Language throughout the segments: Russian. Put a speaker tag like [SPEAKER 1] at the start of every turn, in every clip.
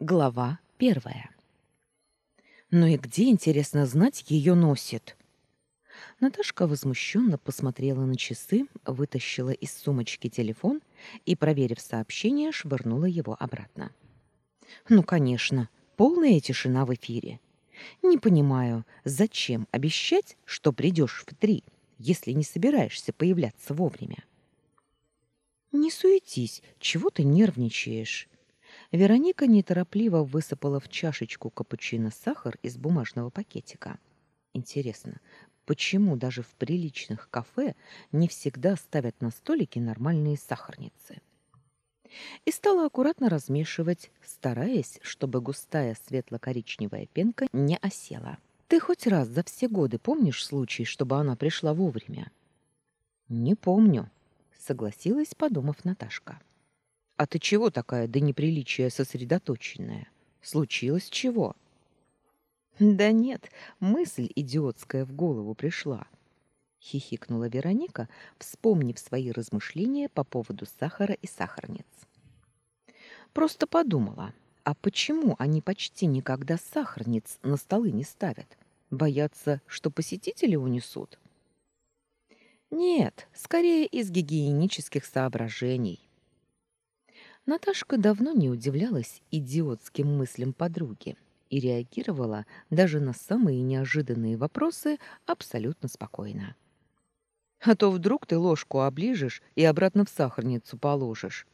[SPEAKER 1] Глава первая. Ну и где, интересно знать, ее носит? Наташка возмущенно посмотрела на часы, вытащила из сумочки телефон и, проверив сообщение, швырнула его обратно. Ну, конечно, полная тишина в эфире. Не понимаю, зачем обещать, что придешь в три, если не собираешься появляться вовремя? Не суетись, чего ты нервничаешь? Вероника неторопливо высыпала в чашечку капучино сахар из бумажного пакетика. Интересно, почему даже в приличных кафе не всегда ставят на столике нормальные сахарницы? И стала аккуратно размешивать, стараясь, чтобы густая светло-коричневая пенка не осела. Ты хоть раз за все годы помнишь случай, чтобы она пришла вовремя? Не помню, согласилась, подумав Наташка. А ты чего такая до неприличия сосредоточенная? Случилось чего? Да нет, мысль идиотская в голову пришла. Хихикнула Вероника, вспомнив свои размышления по поводу сахара и сахарниц. Просто подумала, а почему они почти никогда сахарниц на столы не ставят? Боятся, что посетители унесут? Нет, скорее из гигиенических соображений. Наташка давно не удивлялась идиотским мыслям подруги и реагировала даже на самые неожиданные вопросы абсолютно спокойно. А то вдруг ты ложку оближешь и обратно в сахарницу положишь.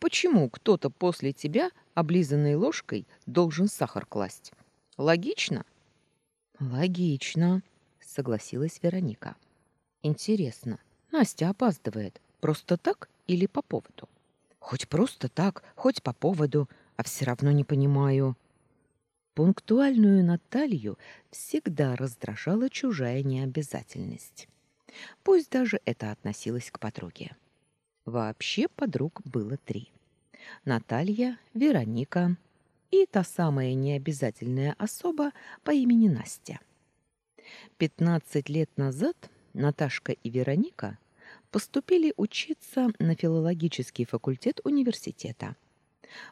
[SPEAKER 1] Почему кто-то после тебя, облизанной ложкой, должен сахар класть? Логично? Логично, согласилась Вероника. Интересно, Настя опаздывает просто так или по поводу? Хоть просто так, хоть по поводу, а все равно не понимаю. Пунктуальную Наталью всегда раздражала чужая необязательность. Пусть даже это относилось к подруге. Вообще подруг было три. Наталья, Вероника и та самая необязательная особа по имени Настя. Пятнадцать лет назад Наташка и Вероника – поступили учиться на филологический факультет университета.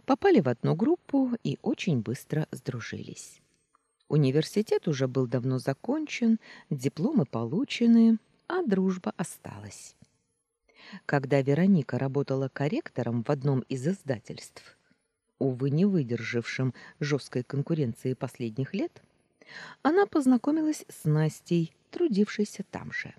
[SPEAKER 1] Попали в одну группу и очень быстро сдружились. Университет уже был давно закончен, дипломы получены, а дружба осталась. Когда Вероника работала корректором в одном из издательств, увы, не выдержавшим жесткой конкуренции последних лет, она познакомилась с Настей, трудившейся там же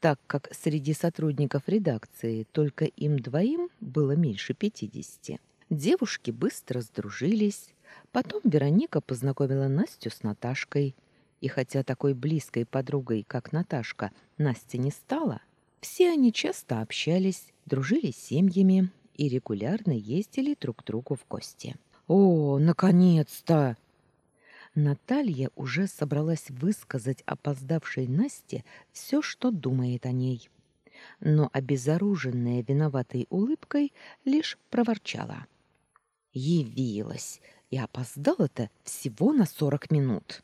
[SPEAKER 1] так как среди сотрудников редакции только им двоим было меньше пятидесяти. Девушки быстро сдружились. Потом Вероника познакомила Настю с Наташкой. И хотя такой близкой подругой, как Наташка, Настя не стала, все они часто общались, дружили семьями и регулярно ездили друг к другу в гости. «О, наконец-то!» Наталья уже собралась высказать опоздавшей Насте все, что думает о ней. Но обезоруженная виноватой улыбкой лишь проворчала. Явилась и опоздала-то всего на сорок минут.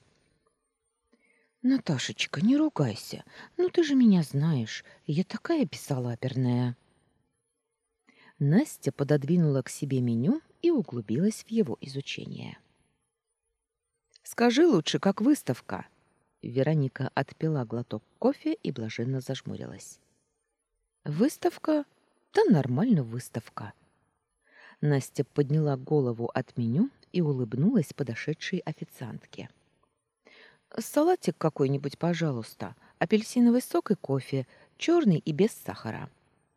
[SPEAKER 1] Наташечка, не ругайся. Ну ты же меня знаешь, я такая бесалаберная. Настя пододвинула к себе меню и углубилась в его изучение. Скажи лучше, как выставка. Вероника отпила глоток кофе и блаженно зажмурилась. Выставка? Да нормально выставка. Настя подняла голову от меню и улыбнулась подошедшей официантке. Салатик какой-нибудь, пожалуйста. Апельсиновый сок и кофе, черный и без сахара.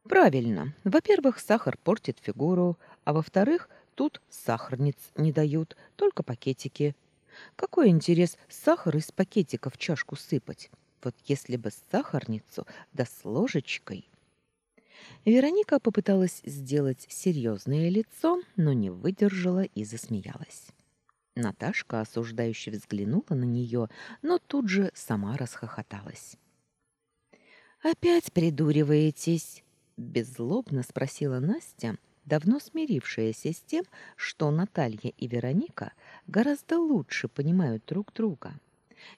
[SPEAKER 1] Правильно. Во-первых, сахар портит фигуру, а во-вторых, тут сахарниц не дают, только пакетики. Какой интерес сахар из пакетика в чашку сыпать? Вот если бы сахарницу, да с ложечкой. Вероника попыталась сделать серьезное лицо, но не выдержала и засмеялась. Наташка осуждающе взглянула на нее, но тут же сама расхохоталась. «Опять придуриваетесь?» — беззлобно спросила Настя, — давно смирившаяся с тем, что Наталья и Вероника гораздо лучше понимают друг друга,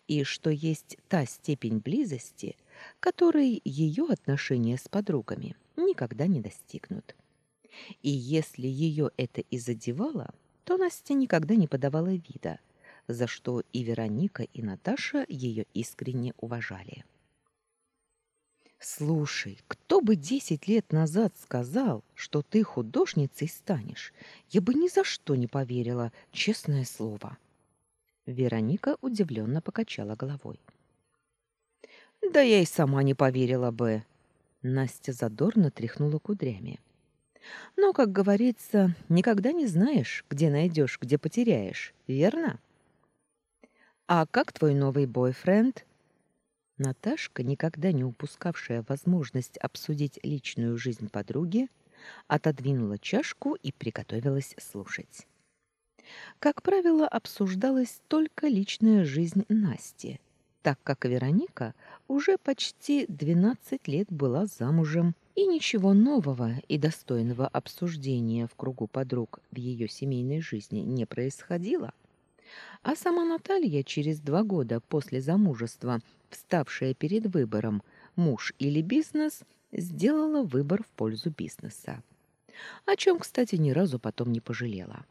[SPEAKER 1] и что есть та степень близости, которой ее отношения с подругами никогда не достигнут. И если ее это и задевало, то Настя никогда не подавала вида, за что и Вероника, и Наташа ее искренне уважали. Слушай, кто бы десять лет назад сказал, что ты художницей станешь, я бы ни за что не поверила, честное слово. Вероника удивленно покачала головой. Да я и сама не поверила бы. Настя задорно тряхнула кудрями. Но, как говорится, никогда не знаешь, где найдешь, где потеряешь, верно? А как твой новый бойфренд? Наташка, никогда не упускавшая возможность обсудить личную жизнь подруги, отодвинула чашку и приготовилась слушать. Как правило, обсуждалась только личная жизнь Насти, так как Вероника уже почти 12 лет была замужем, и ничего нового и достойного обсуждения в кругу подруг в ее семейной жизни не происходило. А сама Наталья через два года после замужества вставшая перед выбором муж или бизнес, сделала выбор в пользу бизнеса. О чем, кстати, ни разу потом не пожалела.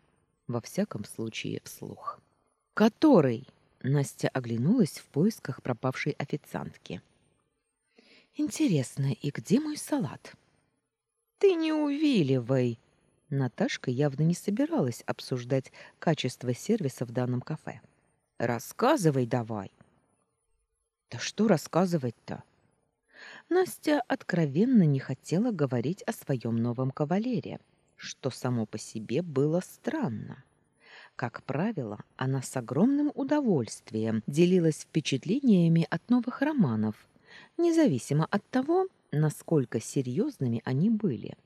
[SPEAKER 1] Во всяком случае, вслух. «Который?» Настя оглянулась в поисках пропавшей официантки. «Интересно, и где мой салат?» «Ты не увиливай!» Наташка явно не собиралась обсуждать качество сервиса в данном кафе. «Рассказывай давай!» Да что рассказывать-то? Настя откровенно не хотела говорить о своем новом кавалере, что само по себе было странно. Как правило, она с огромным удовольствием делилась впечатлениями от новых романов, независимо от того, насколько серьезными они были.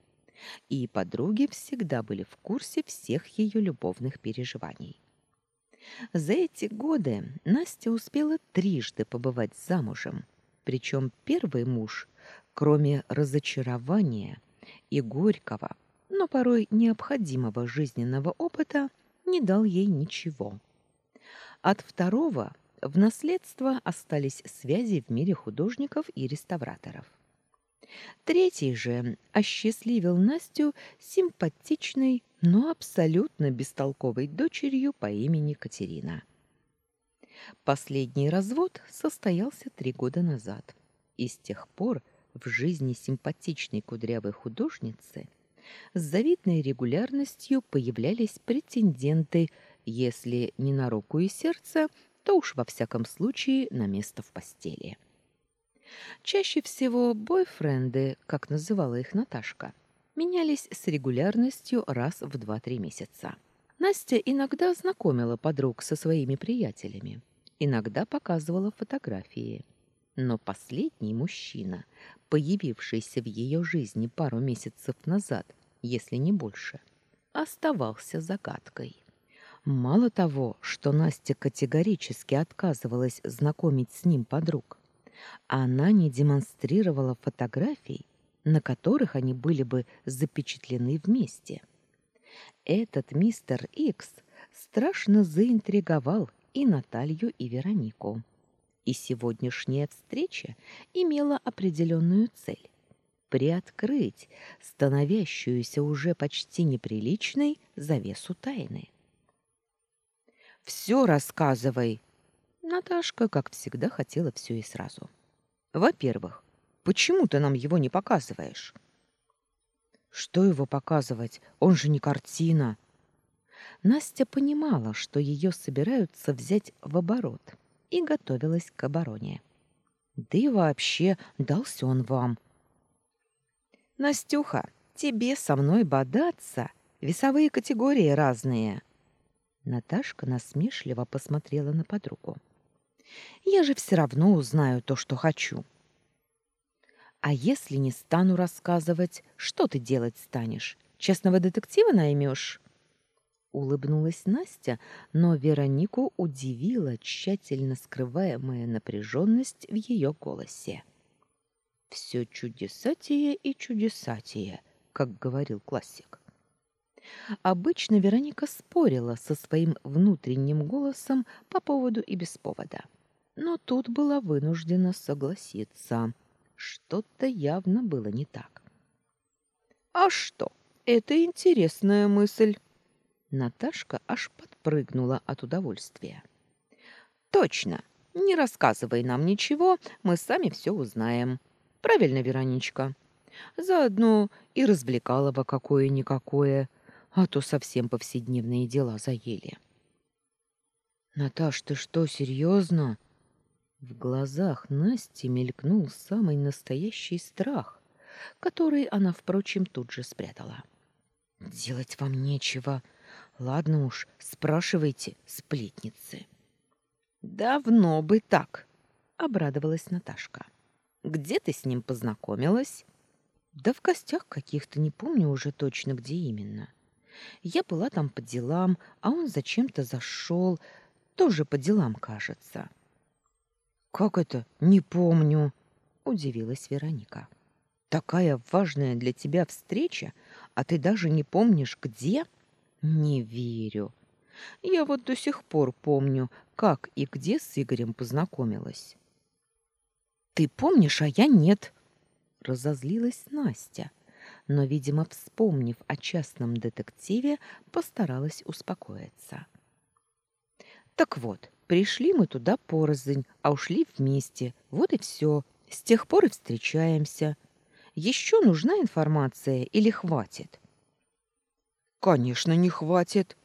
[SPEAKER 1] И подруги всегда были в курсе всех ее любовных переживаний. За эти годы Настя успела трижды побывать замужем, причем первый муж, кроме разочарования и горького, но порой необходимого жизненного опыта, не дал ей ничего. От второго в наследство остались связи в мире художников и реставраторов. Третий же осчастливил Настю симпатичной, но абсолютно бестолковой дочерью по имени Катерина. Последний развод состоялся три года назад, и с тех пор в жизни симпатичной кудрявой художницы с завидной регулярностью появлялись претенденты, если не на руку и сердце, то уж во всяком случае на место в постели. Чаще всего бойфренды, как называла их Наташка, менялись с регулярностью раз в 2-3 месяца. Настя иногда знакомила подруг со своими приятелями, иногда показывала фотографии. Но последний мужчина, появившийся в ее жизни пару месяцев назад, если не больше, оставался загадкой. Мало того, что Настя категорически отказывалась знакомить с ним подруг, она не демонстрировала фотографий, на которых они были бы запечатлены вместе. Этот мистер Икс страшно заинтриговал и Наталью, и Веронику. И сегодняшняя встреча имела определенную цель — приоткрыть становящуюся уже почти неприличной завесу тайны. «Все рассказывай!» Наташка, как всегда, хотела все и сразу. «Во-первых, почему ты нам его не показываешь?» «Что его показывать? Он же не картина!» Настя понимала, что ее собираются взять в оборот, и готовилась к обороне. Да и вообще, дался он вам. «Настюха, тебе со мной бодаться? Весовые категории разные!» Наташка насмешливо посмотрела на подругу. Я же все равно узнаю то, что хочу. А если не стану рассказывать, что ты делать станешь? Честного детектива наймешь? Улыбнулась Настя, но Веронику удивила тщательно скрываемая напряженность в ее голосе. Все чудесатие и чудесатие, как говорил классик. Обычно Вероника спорила со своим внутренним голосом по поводу и без повода но тут была вынуждена согласиться. Что-то явно было не так. «А что? Это интересная мысль!» Наташка аж подпрыгнула от удовольствия. Точно. Не рассказывай нам ничего, мы сами все узнаем. Правильно, Вероничка. Заодно и развлекалово какое-никакое, а то совсем повседневные дела заели. Наташ, ты что, серьезно? В глазах Насти мелькнул самый настоящий страх, который она, впрочем, тут же спрятала. Делать вам нечего. Ладно уж, спрашивайте, сплетницы. Давно бы так, обрадовалась Наташка. Где ты с ним познакомилась? Да в гостях каких-то, не помню уже точно, где именно. Я была там по делам, а он зачем-то зашел, тоже по делам, кажется. Как это? Не помню, удивилась Вероника. Такая важная для тебя встреча, а ты даже не помнишь где? Не верю. Я вот до сих пор помню, как и где с Игорем познакомилась. Ты помнишь, а я нет, разозлилась Настя, но, видимо, вспомнив о частном детективе, постаралась успокоиться. Так вот, пришли мы туда порознь, а ушли вместе. Вот и все. С тех пор и встречаемся. Еще нужна информация или хватит? Конечно, не хватит,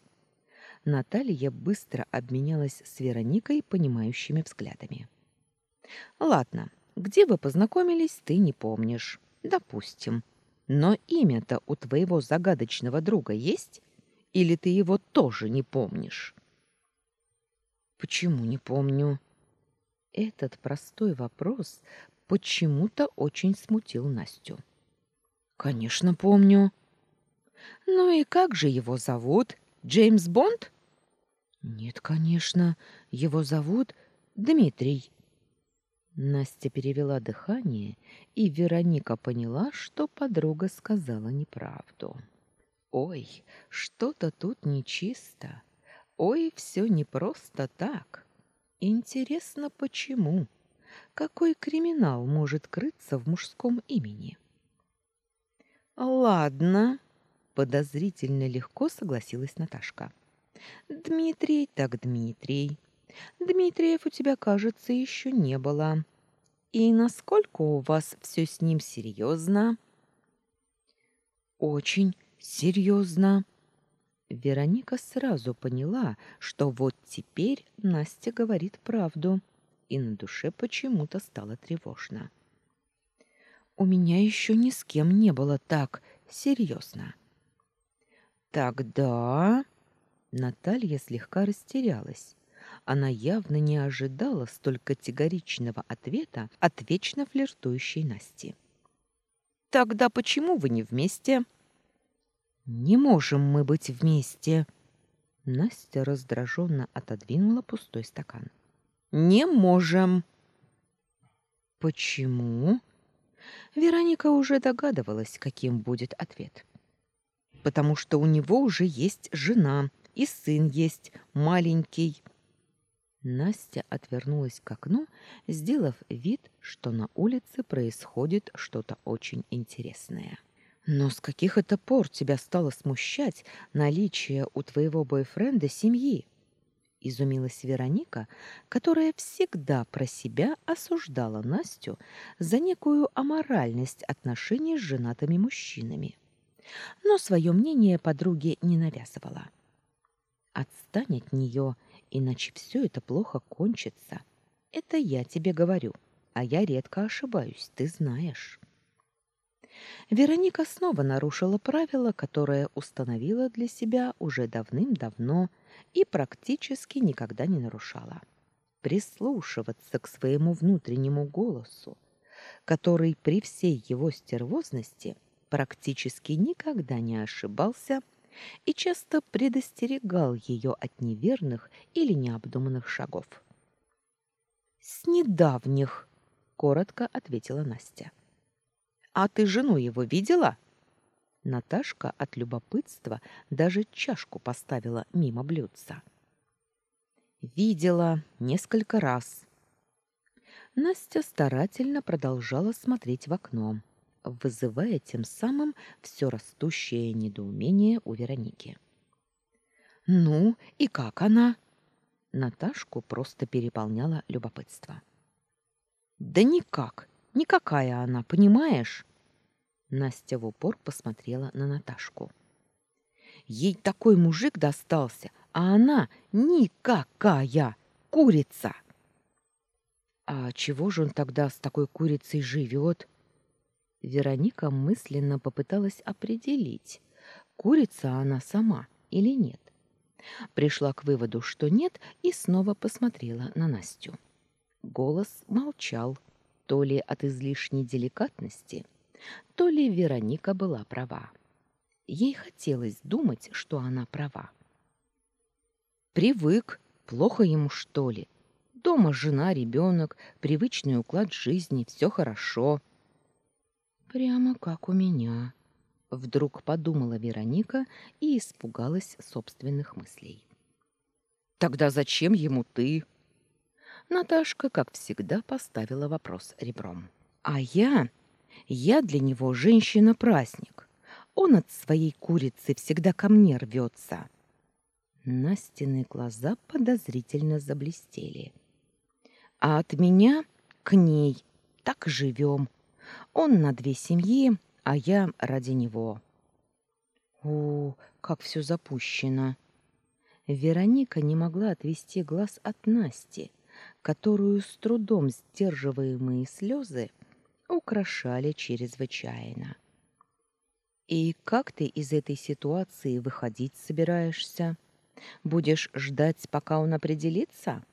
[SPEAKER 1] Наталья быстро обменялась с Вероникой понимающими взглядами. Ладно, где вы познакомились, ты не помнишь. Допустим. Но имя-то у твоего загадочного друга есть? Или ты его тоже не помнишь? Почему не помню? Этот простой вопрос почему-то очень смутил Настю. Конечно, помню. Ну и как же его зовут? Джеймс Бонд? Нет, конечно, его зовут Дмитрий. Настя перевела дыхание, и Вероника поняла, что подруга сказала неправду. Ой, что-то тут нечисто. Ой, все не просто так. Интересно, почему? Какой криминал может крыться в мужском имени? Ладно, Подозрительно легко согласилась Наташка. Дмитрий так Дмитрий. Дмитриев у тебя, кажется, еще не было. И насколько у вас все с ним серьезно? Очень серьезно. Вероника сразу поняла, что вот теперь Настя говорит правду, и на душе почему-то стало тревожно. У меня еще ни с кем не было так серьезно. Тогда Наталья слегка растерялась. Она явно не ожидала столь категоричного ответа от вечно флиртующей Насти. Тогда почему вы не вместе? Не можем мы быть вместе. Настя раздраженно отодвинула пустой стакан. Не можем. Почему? Вероника уже догадывалась, каким будет ответ потому что у него уже есть жена, и сын есть, маленький. Настя отвернулась к окну, сделав вид, что на улице происходит что-то очень интересное. Но с каких это пор тебя стало смущать наличие у твоего бойфренда семьи? изумилась Вероника, которая всегда про себя осуждала Настю за некую аморальность отношений с женатыми мужчинами но свое мнение подруге не навязывала. Отстань от нее, иначе все это плохо кончится. Это я тебе говорю, а я редко ошибаюсь, ты знаешь. Вероника снова нарушила правило, которое установила для себя уже давным-давно и практически никогда не нарушала. Прислушиваться к своему внутреннему голосу, который при всей его стервозности – практически никогда не ошибался и часто предостерегал ее от неверных или необдуманных шагов. «С недавних», — коротко ответила Настя. «А ты жену его видела?» Наташка от любопытства даже чашку поставила мимо блюдца. «Видела несколько раз». Настя старательно продолжала смотреть в окно вызывая тем самым все растущее недоумение у Вероники. Ну, и как она? Наташку просто переполняло любопытство. Да никак, никакая она, понимаешь? Настя в упор посмотрела на Наташку. Ей такой мужик достался, а она никакая курица. А чего же он тогда с такой курицей живет? Вероника мысленно попыталась определить, курица она сама или нет. Пришла к выводу, что нет, и снова посмотрела на Настю. Голос молчал, то ли от излишней деликатности, то ли Вероника была права. Ей хотелось думать, что она права. Привык, плохо ему, что ли? Дома жена, ребенок, привычный уклад жизни, все хорошо. Прямо как у меня. Вдруг подумала Вероника и испугалась собственных мыслей. Тогда зачем ему ты? Наташка, как всегда, поставила вопрос ребром. А я, я для него женщина-праздник. Он от своей курицы всегда ко мне рвется. Настины глаза подозрительно заблестели. А от меня к ней так живем. Он на две семьи, а я ради него. О, как все запущено. Вероника не могла отвести глаз от Насти, которую с трудом сдерживаемые слезы украшали чрезвычайно. И как ты из этой ситуации выходить собираешься? Будешь ждать, пока он определится?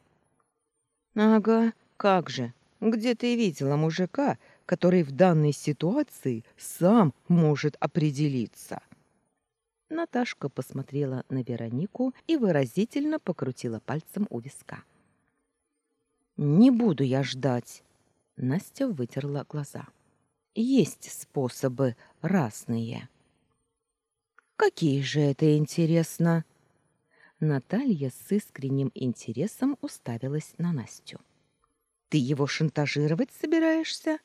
[SPEAKER 1] Ага, как же? Где ты видела мужика, который в данной ситуации сам может определиться. Наташка посмотрела на Веронику и выразительно покрутила пальцем у виска. Не буду я ждать. Настя вытерла глаза. Есть способы разные. Какие же это интересно? Наталья с искренним интересом уставилась на Настю. Ты его шантажировать собираешься?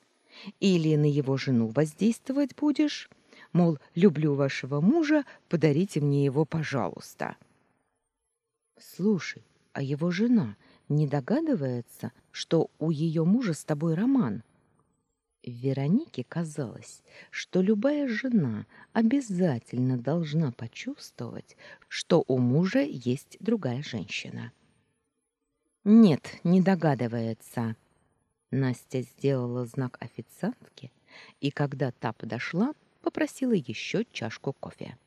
[SPEAKER 1] Или на его жену воздействовать будешь? Мол, люблю вашего мужа, подарите мне его, пожалуйста. Слушай, а его жена не догадывается, что у ее мужа с тобой роман? Веронике казалось, что любая жена обязательно должна почувствовать, что у мужа есть другая женщина. Нет, не догадывается. Настя сделала знак официантке, и когда та подошла, попросила еще чашку кофе.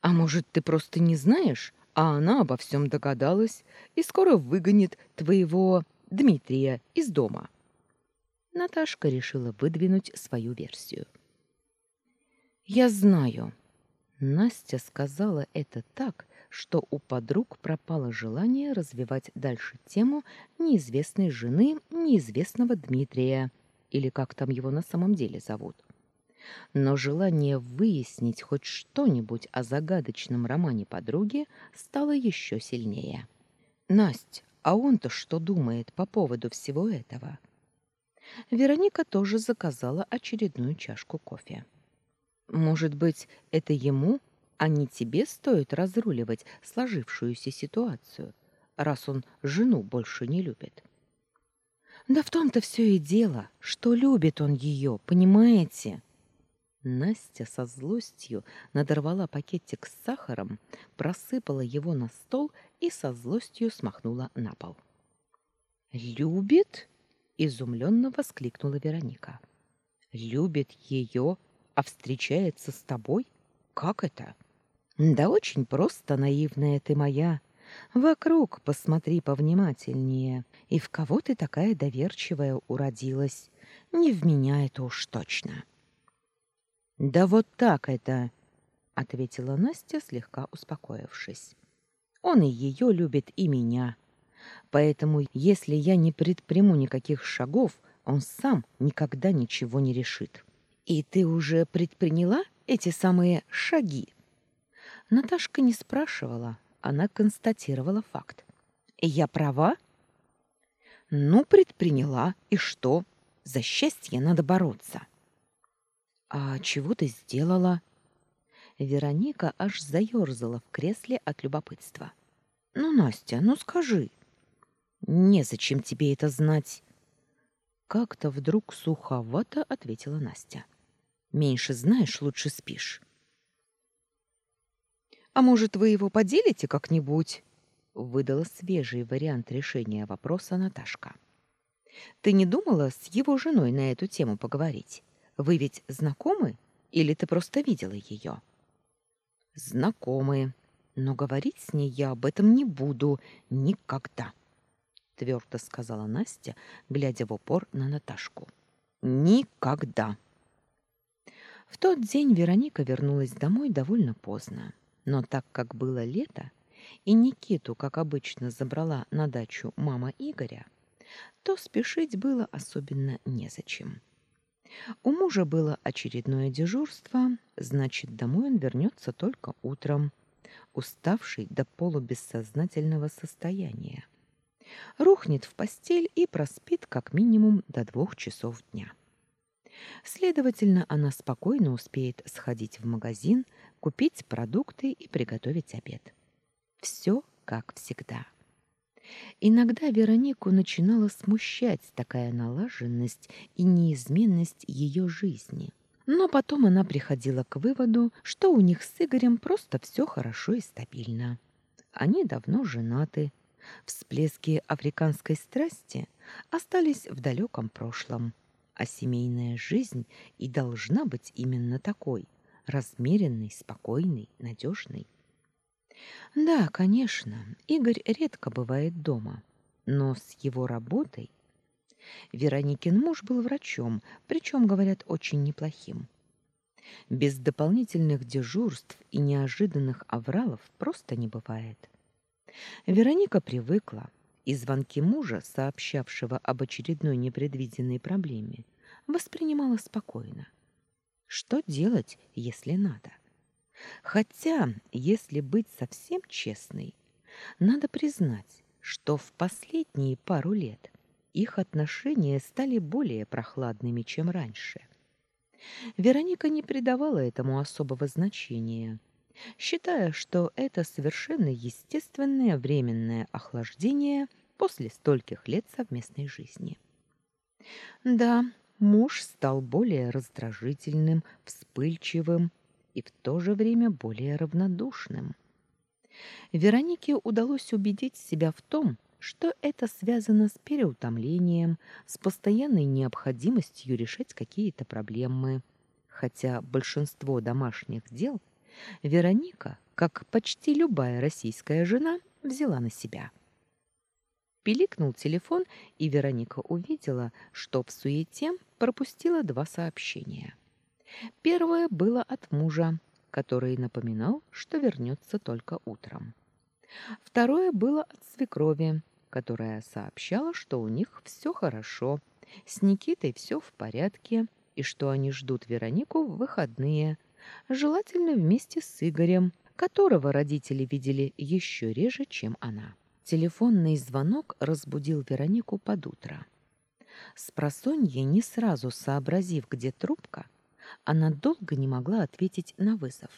[SPEAKER 1] А может, ты просто не знаешь, а она обо всем догадалась и скоро выгонит твоего Дмитрия из дома. Наташка решила выдвинуть свою версию. Я знаю. Настя сказала это так, что у подруг пропало желание развивать дальше тему неизвестной жены неизвестного Дмитрия, или как там его на самом деле зовут. Но желание выяснить хоть что-нибудь о загадочном романе подруги стало еще сильнее. «Насть, а он-то что думает по поводу всего этого?» Вероника тоже заказала очередную чашку кофе. «Может быть, это ему а не тебе стоит разруливать сложившуюся ситуацию, раз он жену больше не любит. Да в том-то все и дело, что любит он ее, понимаете? Настя со злостью надорвала пакетик с сахаром, просыпала его на стол и со злостью смахнула на пол. «Любит?» — изумленно воскликнула Вероника. «Любит ее, а встречается с тобой? Как это?» Да очень просто, наивная ты моя. Вокруг посмотри повнимательнее. И в кого ты такая доверчивая уродилась? Не в меня это уж точно. Да вот так это, ответила Настя, слегка успокоившись. Он и ее любит, и меня. Поэтому, если я не предприму никаких шагов, он сам никогда ничего не решит. И ты уже предприняла эти самые шаги? Наташка не спрашивала, она констатировала факт. «Я права?» «Ну, предприняла. И что? За счастье надо бороться». «А чего ты сделала?» Вероника аж заёрзала в кресле от любопытства. «Ну, Настя, ну скажи». «Незачем тебе это знать». Как-то вдруг суховато ответила Настя. «Меньше знаешь, лучше спишь». «А может, вы его поделите как-нибудь?» выдала свежий вариант решения вопроса Наташка. «Ты не думала с его женой на эту тему поговорить? Вы ведь знакомы или ты просто видела ее?» «Знакомые, но говорить с ней я об этом не буду никогда», твердо сказала Настя, глядя в упор на Наташку. «Никогда!» В тот день Вероника вернулась домой довольно поздно. Но так как было лето, и Никиту, как обычно, забрала на дачу мама Игоря, то спешить было особенно незачем. У мужа было очередное дежурство, значит, домой он вернется только утром, уставший до полубессознательного состояния. Рухнет в постель и проспит как минимум до двух часов дня. Следовательно, она спокойно успеет сходить в магазин, купить продукты и приготовить обед. Все как всегда. Иногда Веронику начинала смущать такая налаженность и неизменность ее жизни. Но потом она приходила к выводу, что у них с Игорем просто все хорошо и стабильно. Они давно женаты. Всплески африканской страсти остались в далеком прошлом. А семейная жизнь и должна быть именно такой – размеренной, спокойной, надежной. Да, конечно, Игорь редко бывает дома, но с его работой... Вероникин муж был врачом, причем, говорят, очень неплохим. Без дополнительных дежурств и неожиданных авралов просто не бывает. Вероника привыкла, и звонки мужа, сообщавшего об очередной непредвиденной проблеме, воспринимала спокойно. Что делать, если надо? Хотя, если быть совсем честной, надо признать, что в последние пару лет их отношения стали более прохладными, чем раньше. Вероника не придавала этому особого значения, считая, что это совершенно естественное временное охлаждение после стольких лет совместной жизни. Да, муж стал более раздражительным, вспыльчивым, и в то же время более равнодушным. Веронике удалось убедить себя в том, что это связано с переутомлением, с постоянной необходимостью решать какие-то проблемы. Хотя большинство домашних дел Вероника, как почти любая российская жена, взяла на себя. Пиликнул телефон, и Вероника увидела, что в суете пропустила два сообщения. Первое было от мужа, который напоминал, что вернется только утром. Второе было от свекрови, которая сообщала, что у них все хорошо, с Никитой все в порядке и что они ждут Веронику в выходные, желательно вместе с Игорем, которого родители видели еще реже, чем она. Телефонный звонок разбудил Веронику под утро. Спросонья, не сразу сообразив, где трубка, она долго не могла ответить на вызов.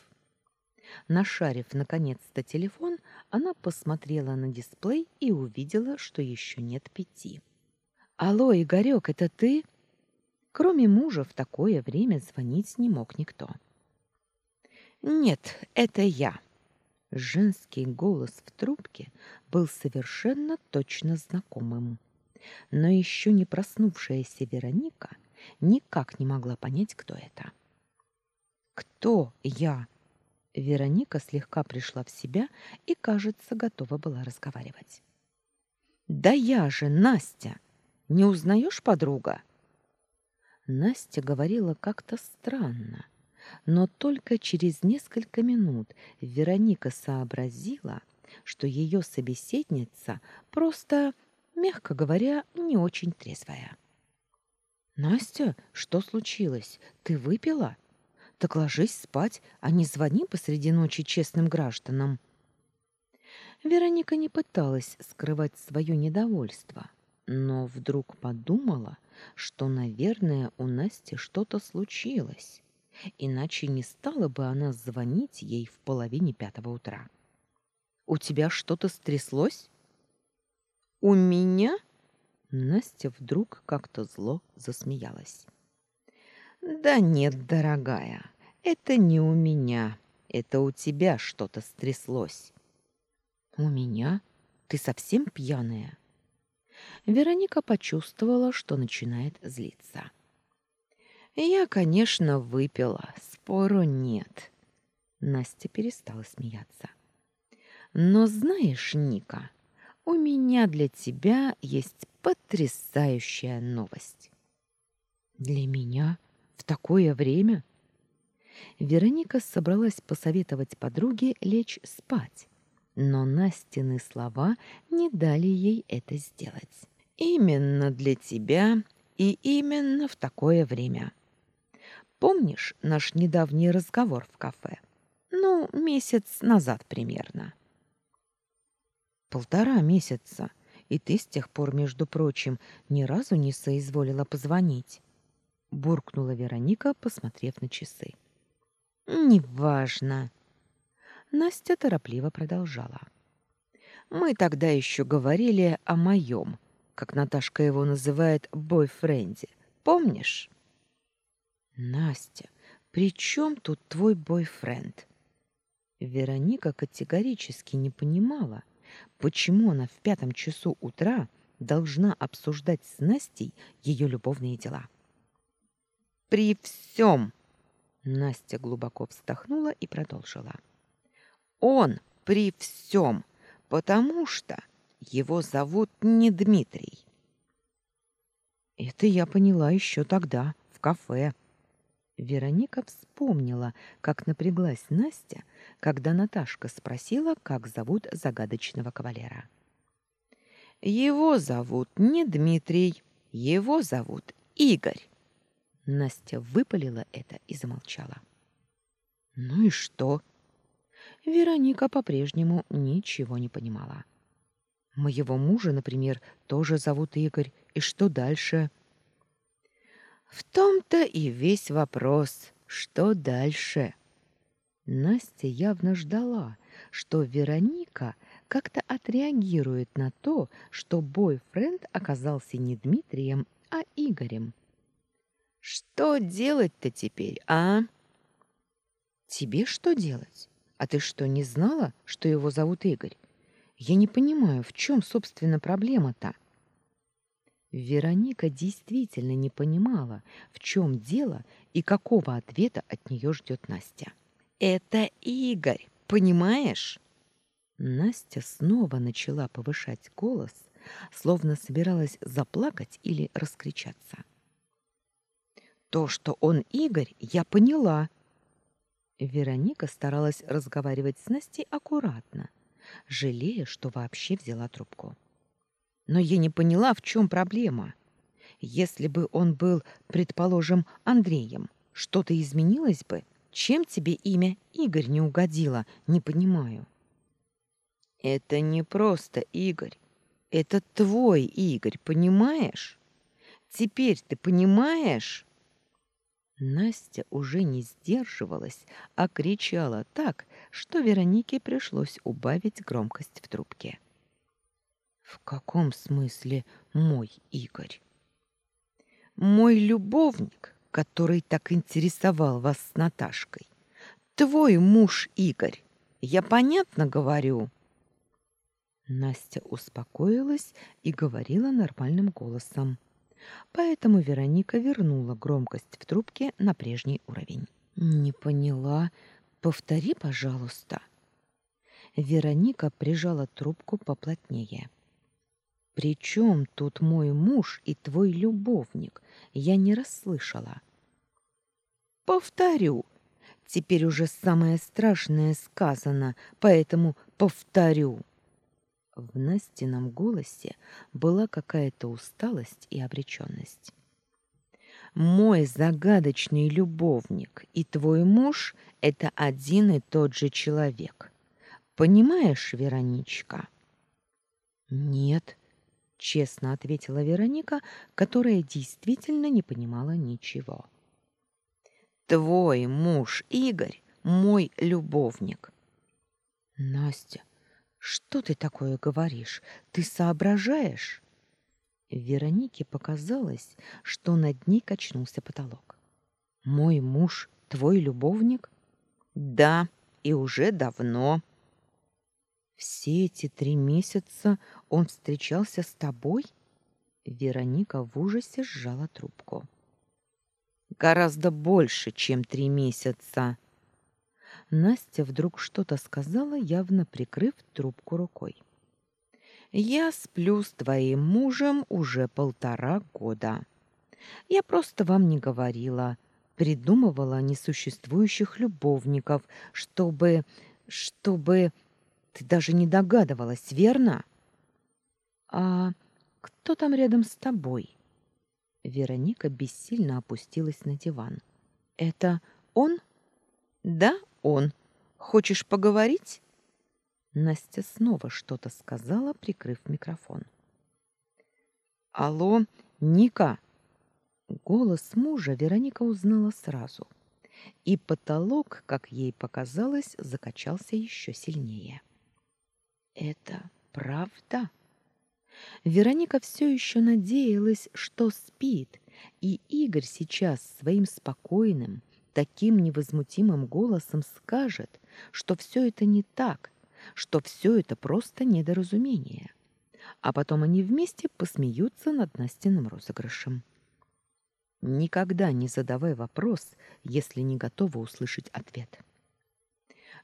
[SPEAKER 1] Нашарив наконец-то телефон, она посмотрела на дисплей и увидела, что еще нет пяти. «Алло, Игорек, это ты?» Кроме мужа в такое время звонить не мог никто. «Нет, это я». Женский голос в трубке был совершенно точно знакомым. Но еще не проснувшаяся Вероника никак не могла понять, кто это. «Кто я?» Вероника слегка пришла в себя и, кажется, готова была разговаривать. «Да я же Настя! Не узнаешь подруга?» Настя говорила как-то странно, но только через несколько минут Вероника сообразила, что ее собеседница просто, мягко говоря, не очень трезвая. Настя, что случилось? Ты выпила? Так ложись спать, а не звони посреди ночи честным гражданам. Вероника не пыталась скрывать свое недовольство, но вдруг подумала, что, наверное, у Насти что-то случилось, Иначе не стала бы она звонить ей в половине пятого утра. «У тебя что-то стряслось?» «У меня?» Настя вдруг как-то зло засмеялась. «Да нет, дорогая, это не у меня, это у тебя что-то стряслось». «У меня? Ты совсем пьяная?» Вероника почувствовала, что начинает злиться. «Я, конечно, выпила, спору нет». Настя перестала смеяться. «Но знаешь, Ника, у меня для тебя есть потрясающая новость». «Для меня? В такое время?» Вероника собралась посоветовать подруге лечь спать, но Настины слова не дали ей это сделать. «Именно для тебя и именно в такое время. Помнишь наш недавний разговор в кафе? Ну, месяц назад примерно». «Полтора месяца, и ты с тех пор, между прочим, ни разу не соизволила позвонить», — буркнула Вероника, посмотрев на часы. «Неважно», Настя торопливо продолжала. Мы тогда еще говорили о моем, как Наташка его называет, бойфренде. Помнишь? Настя, при чем тут твой бойфренд? Вероника категорически не понимала, почему она в пятом часу утра должна обсуждать с Настей ее любовные дела. При всем! Настя глубоко вздохнула и продолжила. — он при всем, потому что его зовут не Дмитрий. Это я поняла еще тогда, в кафе. Вероника вспомнила, как напряглась Настя, когда Наташка спросила, как зовут загадочного кавалера. Его зовут не Дмитрий, его зовут Игорь. Настя выпалила это и замолчала. Ну и что? Вероника по-прежнему ничего не понимала. Моего мужа, например, тоже зовут Игорь, и что дальше? В том-то и весь вопрос, что дальше. Настя явно ждала, что Вероника как-то отреагирует на то, что бойфренд оказался не Дмитрием, а Игорем. Что делать-то теперь, а? Тебе что делать? А ты что, не знала, что его зовут Игорь? Я не понимаю, в чем, собственно, проблема-то? Вероника действительно не понимала, в чем дело и какого ответа от нее ждет Настя. «Это Игорь, понимаешь?» Настя снова начала повышать голос, словно собиралась заплакать или раскричаться. «То, что он Игорь, я поняла», Вероника старалась разговаривать с Настей аккуратно, жалея, что вообще взяла трубку. Но я не поняла, в чем проблема. Если бы он был, предположим, Андреем, что-то изменилось бы? Чем тебе имя Игорь не угодило, не понимаю. Это не просто Игорь. Это твой Игорь, понимаешь? Теперь ты понимаешь? Настя уже не сдерживалась, а кричала так, что Веронике пришлось убавить громкость в трубке. В каком смысле мой Игорь? Мой любовник, который так интересовал вас с Наташкой. Твой муж Игорь. Я понятно говорю. Настя успокоилась и говорила нормальным голосом. Поэтому Вероника вернула громкость в трубке на прежний уровень. «Не поняла. Повтори, пожалуйста». Вероника прижала трубку поплотнее. «При чем тут мой муж и твой любовник? Я не расслышала». «Повторю. Теперь уже самое страшное сказано, поэтому повторю». В Настином голосе была какая-то усталость и обреченность. «Мой загадочный любовник и твой муж — это один и тот же человек. Понимаешь, Вероничка?» «Нет», — честно ответила Вероника, которая действительно не понимала ничего. Твой муж Игорь мой любовник.
[SPEAKER 2] Настя, что ты такое говоришь? Ты соображаешь? Веронике показалось, что над ней качнулся потолок. Мой муж твой любовник?
[SPEAKER 1] Да, и уже давно.
[SPEAKER 2] Все эти три месяца он встречался с тобой? Вероника в ужасе сжала трубку.
[SPEAKER 1] Гораздо больше, чем три месяца.
[SPEAKER 2] Настя вдруг что-то сказала, явно прикрыв трубку рукой.
[SPEAKER 1] Я сплю с твоим мужем уже полтора года. Я просто вам не говорила, придумывала несуществующих любовников, чтобы... чтобы... Ты даже не догадывалась, верно?
[SPEAKER 2] А кто там рядом с тобой? Вероника бессильно опустилась на диван. Это он?
[SPEAKER 1] Да, он. Хочешь поговорить?
[SPEAKER 2] Настя снова что-то сказала, прикрыв микрофон.
[SPEAKER 1] Алло, Ника.
[SPEAKER 2] Голос мужа Вероника узнала сразу. И потолок, как ей показалось, закачался еще сильнее. Это правда? Вероника все еще надеялась, что спит, и Игорь сейчас своим спокойным, таким невозмутимым голосом скажет, что все это не так, что все это просто недоразумение. А потом они вместе посмеются над Настиным розыгрышем. Никогда не задавай вопрос, если не готова услышать ответ.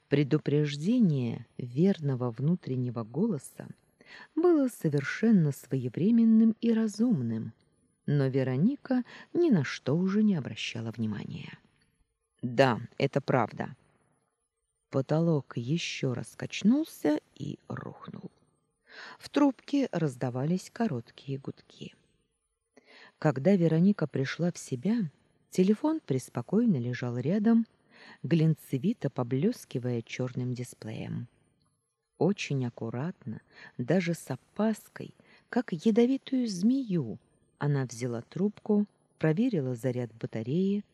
[SPEAKER 2] Предупреждение верного внутреннего голоса было совершенно своевременным и разумным, но Вероника ни на что уже не обращала внимания.
[SPEAKER 1] «Да, это правда»,
[SPEAKER 2] Потолок еще раз качнулся и рухнул. В трубке раздавались короткие гудки. Когда Вероника пришла в себя, телефон преспокойно лежал рядом, глинцевито поблескивая черным дисплеем. Очень аккуратно, даже с опаской, как ядовитую змею, она взяла трубку, проверила заряд батареи,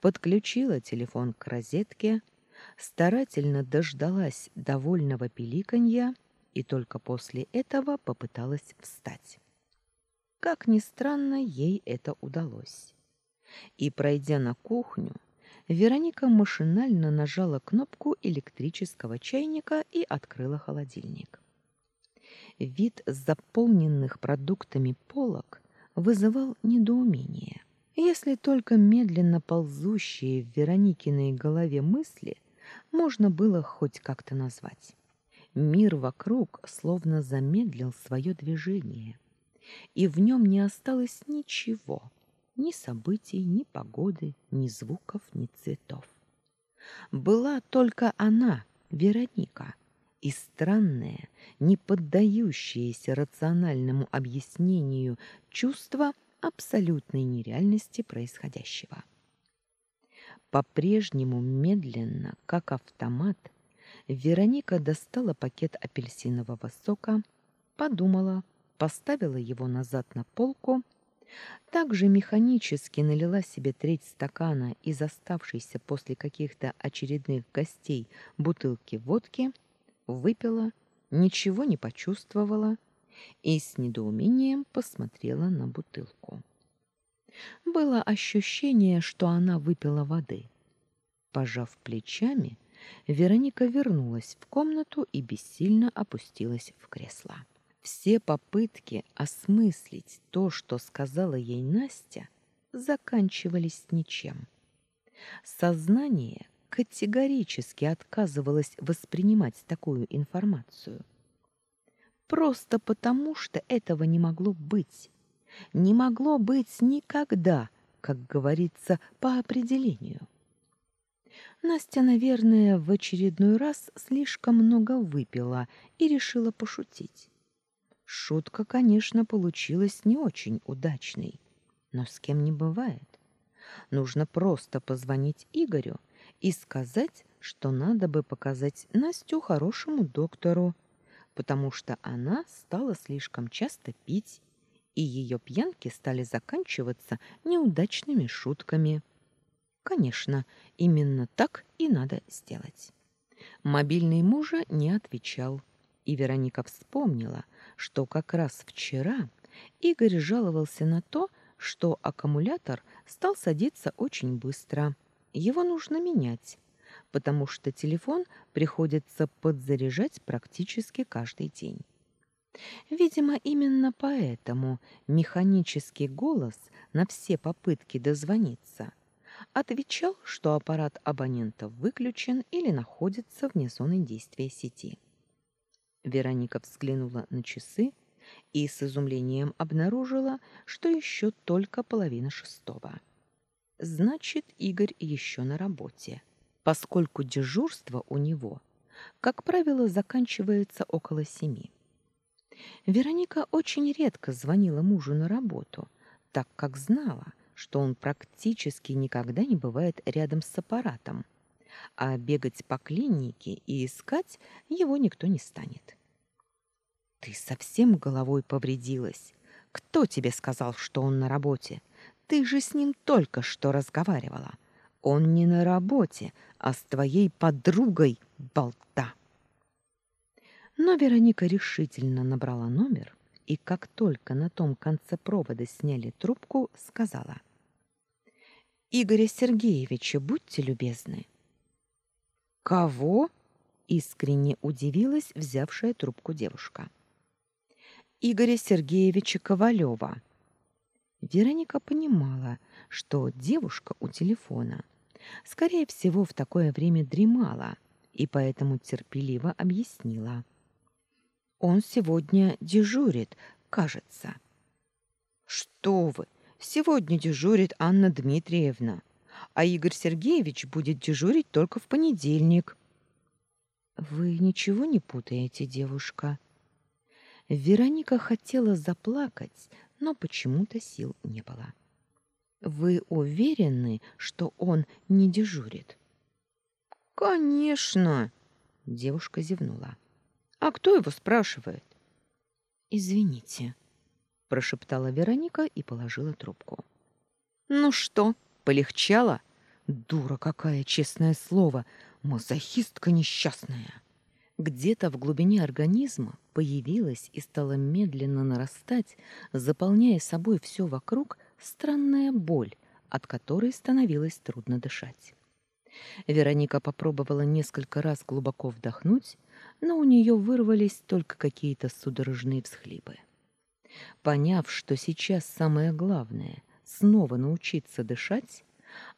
[SPEAKER 2] подключила телефон к розетке — старательно дождалась довольного пиликанья и только после этого попыталась встать. Как ни странно, ей это удалось. И, пройдя на кухню, Вероника машинально нажала кнопку электрического чайника и открыла холодильник. Вид заполненных продуктами полок вызывал недоумение. Если только медленно ползущие в Вероникиной голове мысли можно было хоть как-то назвать. Мир вокруг словно замедлил свое движение, и в нем не осталось ничего, ни событий, ни погоды, ни звуков, ни цветов. Была только она, Вероника, и странное, не поддающееся рациональному объяснению чувство абсолютной нереальности происходящего. По-прежнему медленно, как автомат, Вероника достала пакет апельсинового сока, подумала, поставила его назад на полку, также механически налила себе треть стакана из оставшейся после каких-то очередных гостей бутылки водки, выпила, ничего не почувствовала и с недоумением посмотрела на бутылку. Было ощущение, что она выпила воды. Пожав плечами, Вероника вернулась в комнату и бессильно опустилась в кресло. Все попытки осмыслить то, что сказала ей Настя, заканчивались ничем. Сознание категорически отказывалось воспринимать такую информацию. Просто потому, что этого не могло быть не могло быть никогда, как говорится, по определению. Настя, наверное, в очередной раз слишком много выпила и решила пошутить. Шутка, конечно, получилась не очень удачной, но с кем не бывает. Нужно просто позвонить Игорю и сказать, что надо бы показать Настю хорошему доктору, потому что она стала слишком часто пить и ее пьянки стали заканчиваться неудачными шутками.
[SPEAKER 1] Конечно, именно так и надо сделать. Мобильный мужа не отвечал, и Вероника вспомнила, что как раз вчера Игорь жаловался на то, что аккумулятор стал садиться очень быстро. Его нужно менять, потому что телефон приходится подзаряжать практически каждый день. Видимо, именно поэтому механический голос на все попытки дозвониться отвечал, что аппарат абонента выключен или находится вне зоны действия сети. Вероника взглянула на часы и с изумлением обнаружила, что еще только половина шестого. Значит, Игорь еще на работе, поскольку дежурство у него, как правило, заканчивается около семи. Вероника очень редко звонила мужу на работу, так как знала, что он практически никогда не бывает рядом с аппаратом, а бегать по клинике и искать его никто не станет. Ты совсем головой повредилась. Кто тебе сказал, что он на работе? Ты же с ним только что разговаривала. Он не на работе, а с твоей подругой болта. Но Вероника решительно набрала номер и, как только на том конце провода сняли трубку, сказала. «Игоря Сергеевича, будьте любезны». «Кого?» — искренне удивилась взявшая трубку девушка. Игоря Сергеевича Ковалева. Вероника понимала, что девушка у телефона, скорее всего, в такое время дремала, и поэтому терпеливо объяснила. Он сегодня дежурит, кажется. Что вы? Сегодня дежурит Анна Дмитриевна, а Игорь Сергеевич будет дежурить только в понедельник. Вы ничего не путаете, девушка? Вероника хотела заплакать, но почему-то сил не было. Вы уверены, что он не дежурит? Конечно, девушка зевнула. А кто его спрашивает? Извините, прошептала Вероника и положила трубку. Ну что, полегчало? Дура какая, честное слово, мазохистка несчастная. Где-то в глубине организма появилась и стала медленно нарастать, заполняя собой все вокруг, странная боль, от которой становилось трудно дышать. Вероника попробовала несколько раз глубоко вдохнуть, но у нее вырвались только какие-то судорожные всхлипы. Поняв, что сейчас самое главное — снова научиться дышать,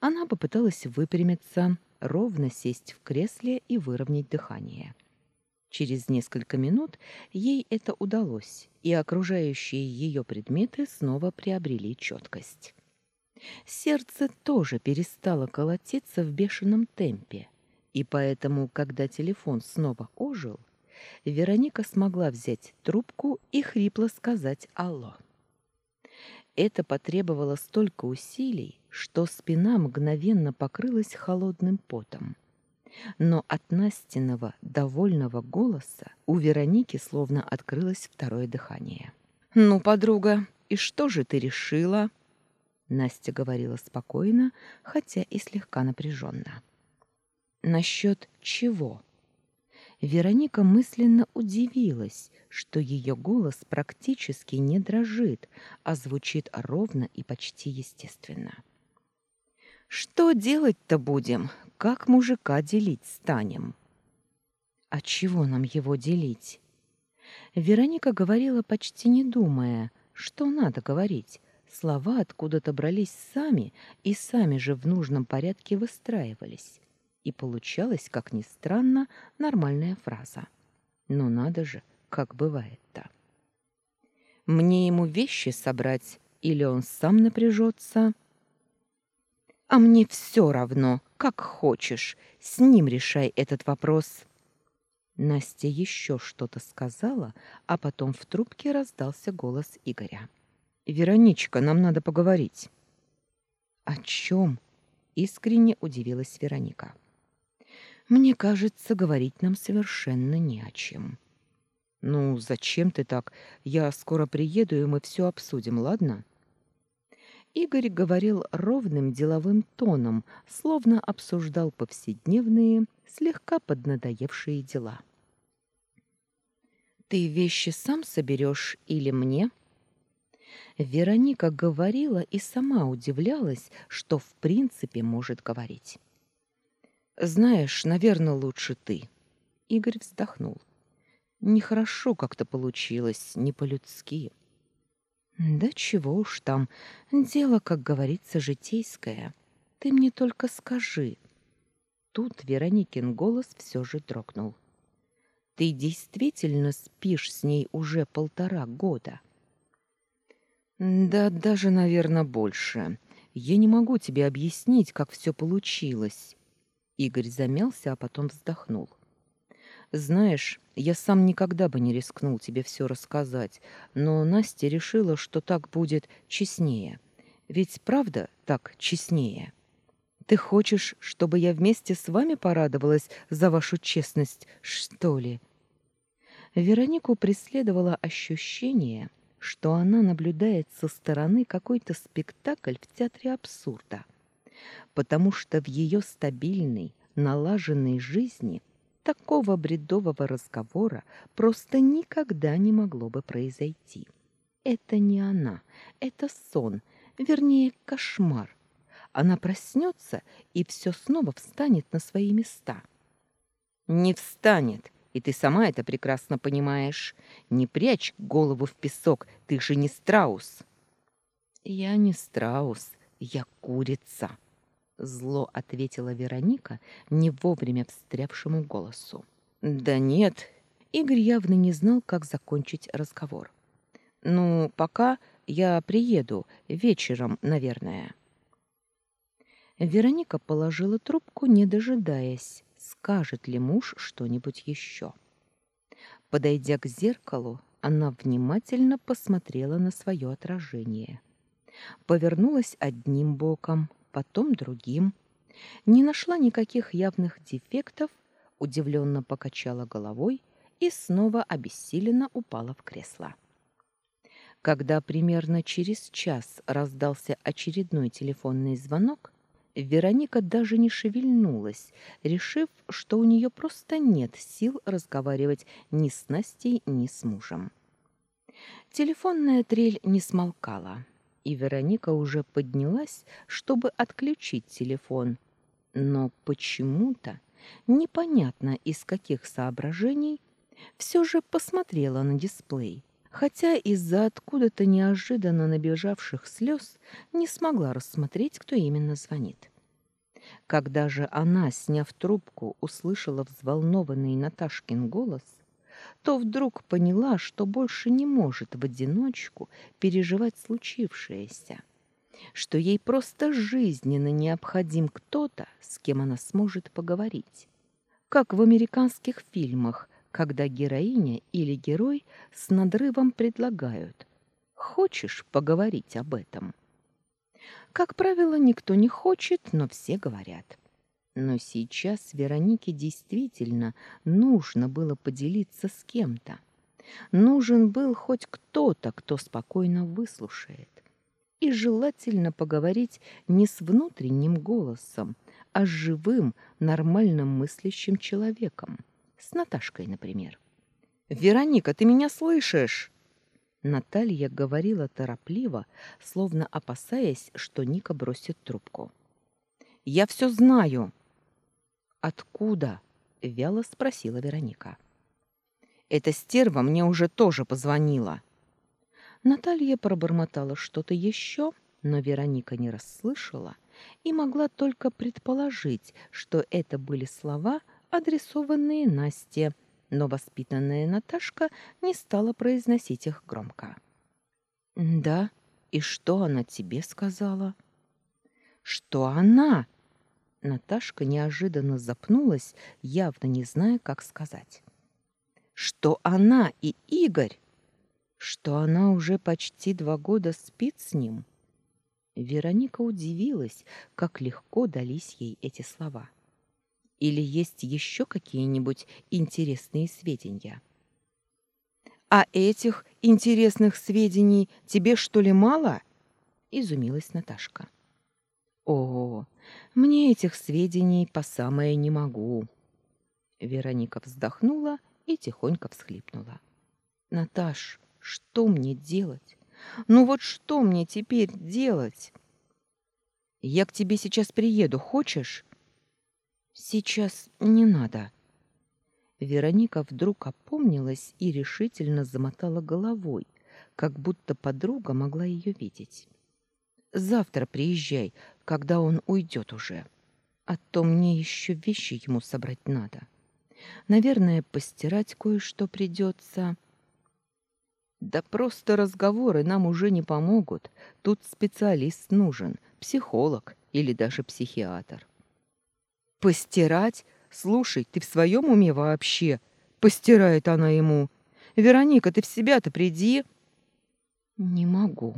[SPEAKER 1] она попыталась выпрямиться, ровно сесть в кресле и выровнять дыхание. — Через несколько минут ей это удалось, и окружающие ее предметы снова приобрели четкость. Сердце тоже перестало колотиться в бешеном темпе, и поэтому, когда телефон снова ожил, Вероника смогла взять трубку и хрипло сказать «Алло». Это потребовало столько усилий, что спина мгновенно покрылась холодным потом но от Настиного довольного голоса у Вероники словно открылось второе дыхание. «Ну, подруга, и что же ты решила?» Настя говорила спокойно, хотя и слегка напряженно. «Насчет чего?» Вероника мысленно удивилась, что ее голос практически не дрожит, а звучит ровно и почти естественно. «Что делать-то будем? как мужика делить станем? А чего нам его делить? Вероника говорила почти не думая, что надо говорить. Слова откуда-то брались сами и сами же в нужном порядке выстраивались. И получалась, как ни странно, нормальная фраза. Но надо же, как бывает-то. Мне ему вещи собрать или он сам напряжется? А мне все равно, как хочешь. С ним решай этот вопрос. Настя еще что-то сказала, а потом в трубке раздался голос Игоря. Вероничка, нам надо поговорить. О чем? Искренне удивилась Вероника. Мне кажется, говорить нам совершенно не о чем. Ну, зачем ты так? Я скоро приеду, и мы все обсудим, ладно?
[SPEAKER 2] Игорь говорил ровным деловым тоном, словно обсуждал повседневные, слегка поднадоевшие дела. «Ты вещи сам соберешь или мне?» Вероника говорила и сама удивлялась, что в принципе может говорить. «Знаешь, наверное, лучше ты». Игорь вздохнул. «Нехорошо как-то получилось, не по-людски». «Да чего уж там, дело, как говорится, житейское. Ты мне только скажи». Тут Вероникин голос все же дрогнул. «Ты действительно спишь с ней уже полтора года?» «Да даже, наверное, больше. Я не могу тебе объяснить, как все получилось». Игорь замялся, а потом вздохнул. Знаешь, я сам никогда бы не рискнул тебе все рассказать, но Настя решила, что так будет честнее. Ведь правда так честнее? Ты хочешь, чтобы я вместе с вами порадовалась за вашу честность, что ли? Веронику преследовало ощущение, что она наблюдает со стороны какой-то спектакль в театре абсурда потому что в ее стабильной, налаженной жизни такого бредового разговора просто никогда не могло бы произойти. Это не она, это сон, вернее, кошмар. Она проснется, и все снова встанет на свои места. Не встанет, и ты сама это прекрасно понимаешь. Не прячь голову в песок, ты же не страус. Я не страус, я курица. Зло ответила Вероника не вовремя встрявшему голосу. Да нет, Игорь явно не знал, как закончить разговор. Ну, пока я приеду вечером, наверное. Вероника положила трубку, не дожидаясь, скажет ли муж что-нибудь еще. Подойдя к зеркалу, она внимательно посмотрела на свое отражение. Повернулась одним боком, потом другим. Не нашла никаких явных дефектов, удивленно покачала головой и снова обессиленно упала в кресло. Когда примерно через час раздался очередной телефонный звонок, Вероника даже не шевельнулась, решив, что у нее просто нет сил разговаривать ни с Настей, ни с мужем. Телефонная трель не смолкала и Вероника уже поднялась, чтобы отключить телефон. Но почему-то, непонятно из каких соображений, все же посмотрела на дисплей, хотя из-за откуда-то неожиданно набежавших слез не смогла рассмотреть, кто именно звонит. Когда же она, сняв трубку, услышала взволнованный Наташкин голос, то вдруг поняла, что больше не может в одиночку переживать случившееся, что ей просто жизненно необходим кто-то, с кем она сможет поговорить. Как в американских фильмах, когда героиня или герой с надрывом предлагают «Хочешь поговорить об этом?» Как правило, никто не хочет, но все говорят – но сейчас Веронике действительно нужно было поделиться с кем-то. Нужен был хоть кто-то, кто спокойно выслушает. И желательно поговорить не с внутренним голосом, а с живым, нормальным мыслящим человеком. С Наташкой, например. «Вероника, ты меня слышишь?» Наталья говорила торопливо, словно опасаясь, что Ника бросит трубку. «Я все знаю!» Откуда? вяло спросила Вероника. Эта стерва мне уже тоже позвонила. Наталья пробормотала что-то еще, но Вероника не расслышала и могла только предположить, что это были слова, адресованные Насте, но воспитанная Наташка не стала произносить их громко. «Да, и что она тебе сказала?» «Что она?» Наташка неожиданно запнулась, явно не зная, как сказать. Что она и Игорь? Что она уже почти два года спит с ним? Вероника удивилась, как легко дались ей эти слова. Или есть еще какие-нибудь интересные сведения? А этих интересных сведений тебе что ли мало?
[SPEAKER 1] изумилась Наташка. О, мне этих сведений по самое не могу. Вероника вздохнула и тихонько всхлипнула. Наташ, что мне делать? Ну вот что мне теперь делать? Я к тебе сейчас приеду, хочешь? Сейчас не надо. Вероника вдруг опомнилась и решительно замотала головой, как будто подруга могла ее видеть. Завтра приезжай, когда он уйдет уже. А то мне еще вещи ему собрать надо. Наверное, постирать кое-что придется. Да просто разговоры нам уже не помогут. Тут специалист нужен, психолог или даже психиатр. Постирать? Слушай, ты в своем уме вообще? Постирает она ему. Вероника, ты в себя-то приди. Не могу.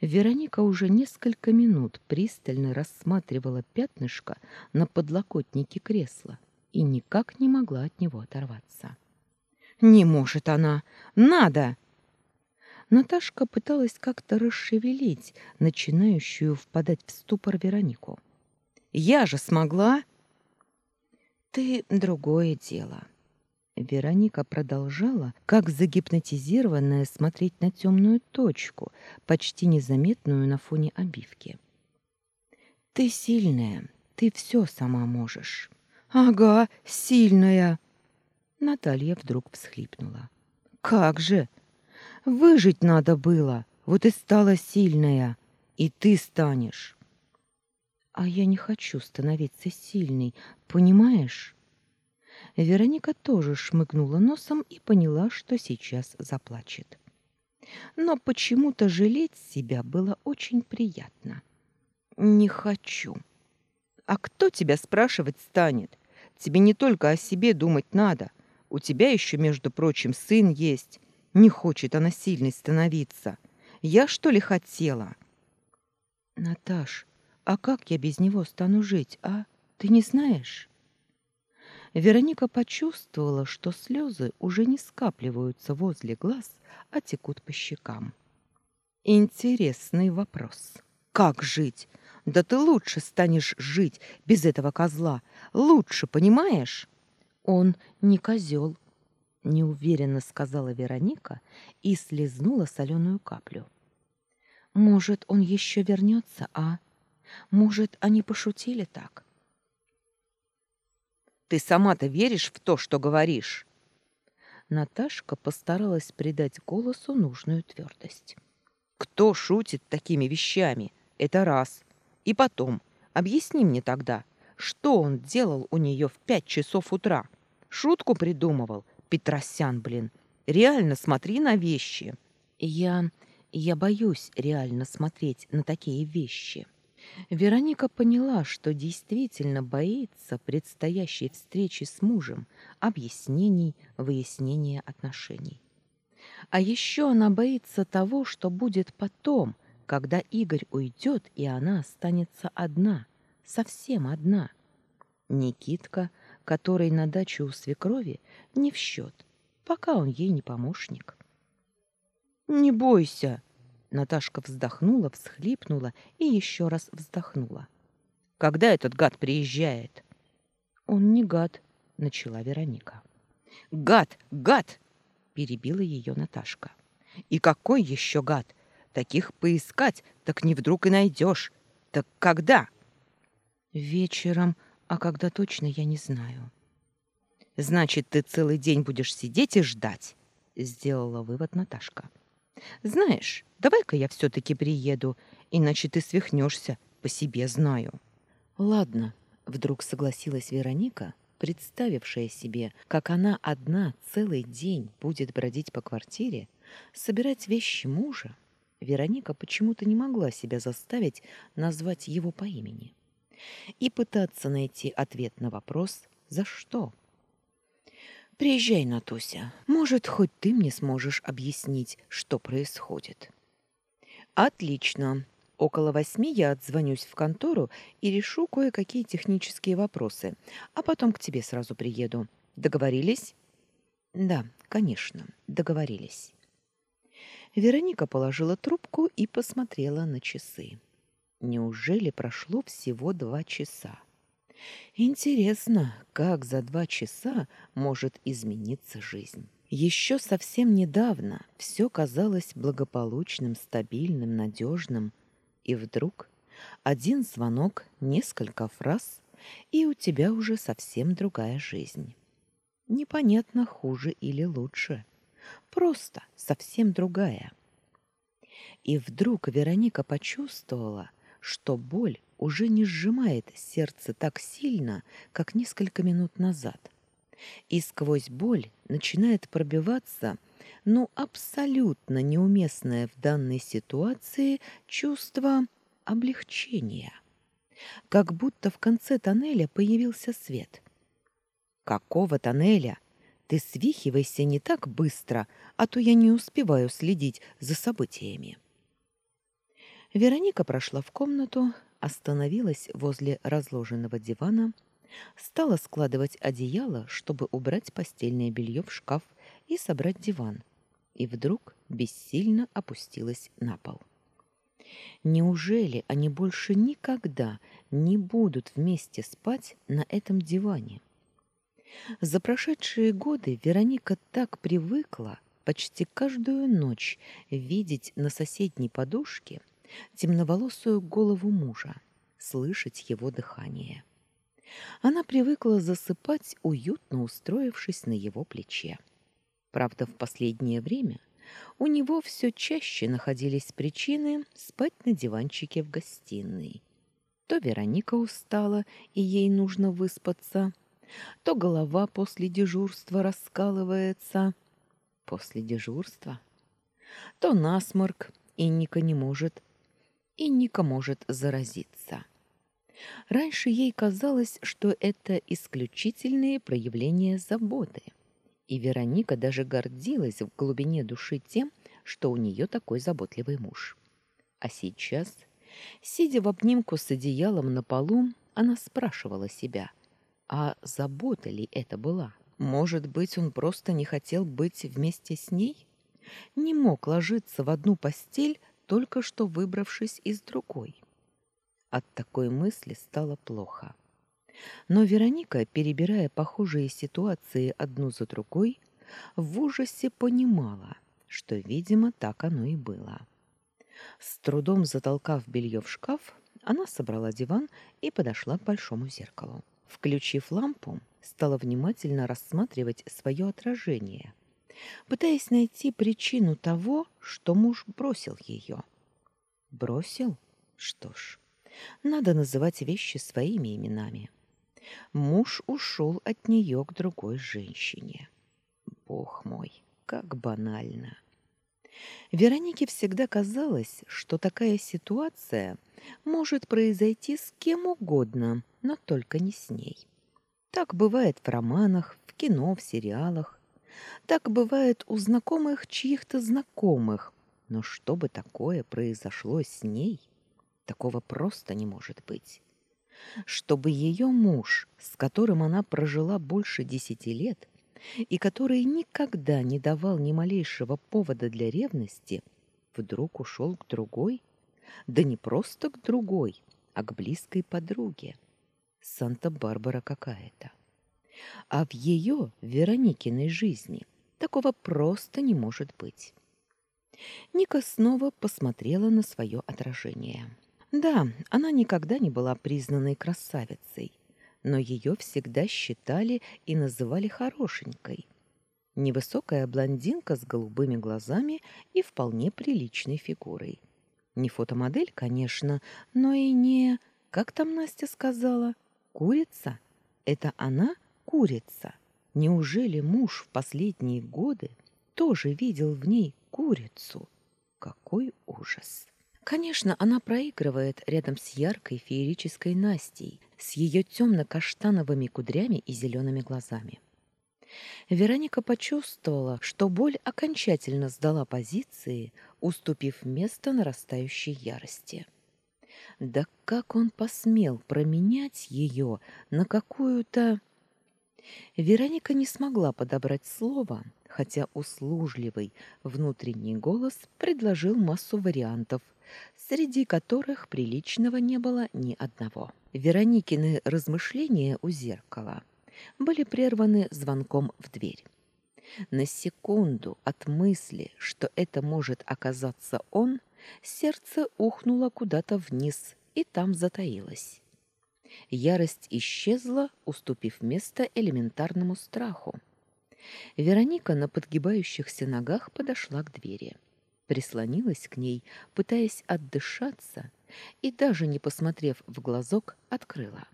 [SPEAKER 1] Вероника уже несколько минут пристально рассматривала пятнышко на подлокотнике кресла и никак не могла от него оторваться. Не может она. Надо. Наташка пыталась как-то расшевелить начинающую впадать в ступор Веронику. Я же смогла. Ты другое дело. Вероника продолжала, как загипнотизированная, смотреть на темную точку, почти незаметную на фоне обивки. Ты сильная, ты все сама можешь. Ага, сильная. Наталья вдруг всхлипнула. Как же? Выжить надо было. Вот и стала сильная. И ты станешь. А я не хочу становиться сильной, понимаешь? Вероника тоже шмыгнула носом и поняла, что сейчас заплачет. Но почему-то жалеть себя было очень приятно. Не хочу. А кто тебя спрашивать станет? Тебе не только о себе думать надо. У тебя еще, между прочим, сын есть. Не хочет она сильной становиться. Я, что ли, хотела? Наташ, а как я без него стану жить, а? Ты не знаешь? Вероника почувствовала, что слезы уже не скапливаются возле глаз, а текут по щекам. Интересный вопрос. Как жить? Да ты лучше станешь жить без этого козла. Лучше, понимаешь? Он не козел, неуверенно сказала Вероника и слезнула соленую каплю. Может, он еще вернется, а? Может, они пошутили так? Ты сама-то веришь в то, что говоришь? Наташка постаралась придать голосу нужную твердость. Кто шутит такими вещами? Это раз. И потом, объясни мне тогда, что он делал у нее в пять часов утра? Шутку придумывал? Петросян, блин. Реально смотри на вещи. Я... я боюсь реально смотреть на такие вещи. Вероника поняла, что действительно боится предстоящей встречи с мужем, объяснений, выяснения отношений. А еще она боится того, что будет потом, когда Игорь уйдет, и она останется одна, совсем одна. Никитка, который на даче у свекрови, не в счет, пока он ей не помощник. «Не бойся!» Наташка вздохнула, всхлипнула и еще раз вздохнула. «Когда этот гад приезжает?» «Он не гад», — начала Вероника. «Гад! Гад!» — перебила ее Наташка. «И какой еще гад? Таких поискать, так не вдруг и найдешь. Так когда?» «Вечером, а когда точно, я не знаю». «Значит, ты целый день будешь сидеть и ждать?» — сделала вывод Наташка. Знаешь, давай-ка я все-таки приеду, иначе ты свихнешься, по себе знаю. Ладно, вдруг согласилась Вероника, представившая себе, как она одна целый день будет бродить по квартире, собирать вещи мужа. Вероника почему-то не могла себя заставить назвать его по имени и пытаться найти ответ на вопрос «За что?». Приезжай, Натуся. Может, хоть ты мне сможешь объяснить, что происходит. Отлично. Около восьми я отзвонюсь в контору и решу кое-какие технические вопросы, а потом к тебе сразу приеду. Договорились? Да, конечно, договорились. Вероника положила трубку и посмотрела на часы. Неужели прошло всего два часа? Интересно, как за два часа может измениться жизнь? Еще совсем недавно все казалось благополучным, стабильным, надежным, и вдруг один звонок, несколько фраз, и у тебя уже совсем другая жизнь. Непонятно, хуже или лучше. Просто совсем другая. И вдруг Вероника почувствовала, что боль уже не сжимает сердце так сильно, как несколько минут назад. И сквозь боль начинает пробиваться, ну, абсолютно неуместное в данной ситуации чувство облегчения. Как будто в конце тоннеля появился свет. «Какого тоннеля? Ты свихивайся не так быстро, а то я не успеваю следить за событиями». Вероника прошла в комнату, остановилась возле разложенного дивана, стала складывать одеяло, чтобы убрать постельное белье в шкаф и собрать диван, и вдруг бессильно опустилась на пол. Неужели они больше никогда не будут вместе спать на этом диване? За прошедшие годы Вероника так привыкла почти каждую ночь видеть на соседней подушке темноволосую голову мужа, слышать его дыхание. Она привыкла засыпать, уютно устроившись на его плече. Правда, в последнее время у него все чаще находились причины спать на диванчике в гостиной. То Вероника устала, и ей нужно выспаться, то голова после дежурства раскалывается. После дежурства? То насморк, и Ника не может и Ника может заразиться. Раньше ей казалось, что это исключительные проявления заботы, и Вероника даже гордилась в глубине души тем, что у нее такой заботливый муж. А сейчас, сидя в обнимку с одеялом на полу, она спрашивала себя, а забота ли это была? Может быть, он просто не хотел быть вместе с ней? Не мог ложиться в одну постель только что выбравшись из другой. От такой мысли стало плохо. Но Вероника, перебирая похожие ситуации одну за другой, в ужасе понимала, что, видимо, так оно и было. С трудом затолкав белье в шкаф, она собрала диван и подошла к большому зеркалу. Включив лампу, стала внимательно рассматривать свое отражение пытаясь найти причину того, что муж бросил ее. Бросил? Что ж, надо называть вещи своими именами. Муж ушел от нее к другой женщине. Бог мой, как банально. Веронике всегда казалось, что такая ситуация может произойти с кем угодно, но только не с ней. Так бывает в романах, в кино, в сериалах. Так бывает у знакомых чьих-то знакомых. Но чтобы такое произошло с ней, такого просто не может быть. Чтобы ее муж, с которым она прожила больше десяти лет, и который никогда не давал ни малейшего повода для ревности, вдруг ушел к другой, да не просто к другой, а к близкой подруге. Санта-Барбара какая-то. А в ее, Вероникиной жизни, такого просто не может быть. Ника снова посмотрела на свое отражение. Да, она никогда не была признанной красавицей, но ее всегда считали и называли хорошенькой. Невысокая блондинка с голубыми глазами и вполне приличной фигурой. Не фотомодель, конечно, но и не... Как там Настя сказала? Курица? Это она курица? Неужели муж в последние годы тоже видел в ней курицу? Какой ужас! Конечно, она проигрывает рядом с яркой феерической Настей, с ее темно-каштановыми кудрями и зелеными глазами. Вероника почувствовала, что боль окончательно сдала позиции, уступив место нарастающей ярости. Да как он посмел променять ее на какую-то Вероника не смогла подобрать слово, хотя услужливый внутренний голос предложил массу вариантов, среди которых приличного не было ни одного. Вероникины размышления у зеркала были прерваны звонком в дверь. На секунду от мысли, что это может оказаться он, сердце ухнуло куда-то вниз и там затаилось. Ярость исчезла, уступив место элементарному страху. Вероника на подгибающихся ногах подошла к двери. Прислонилась к ней, пытаясь отдышаться, и даже не посмотрев в глазок, открыла.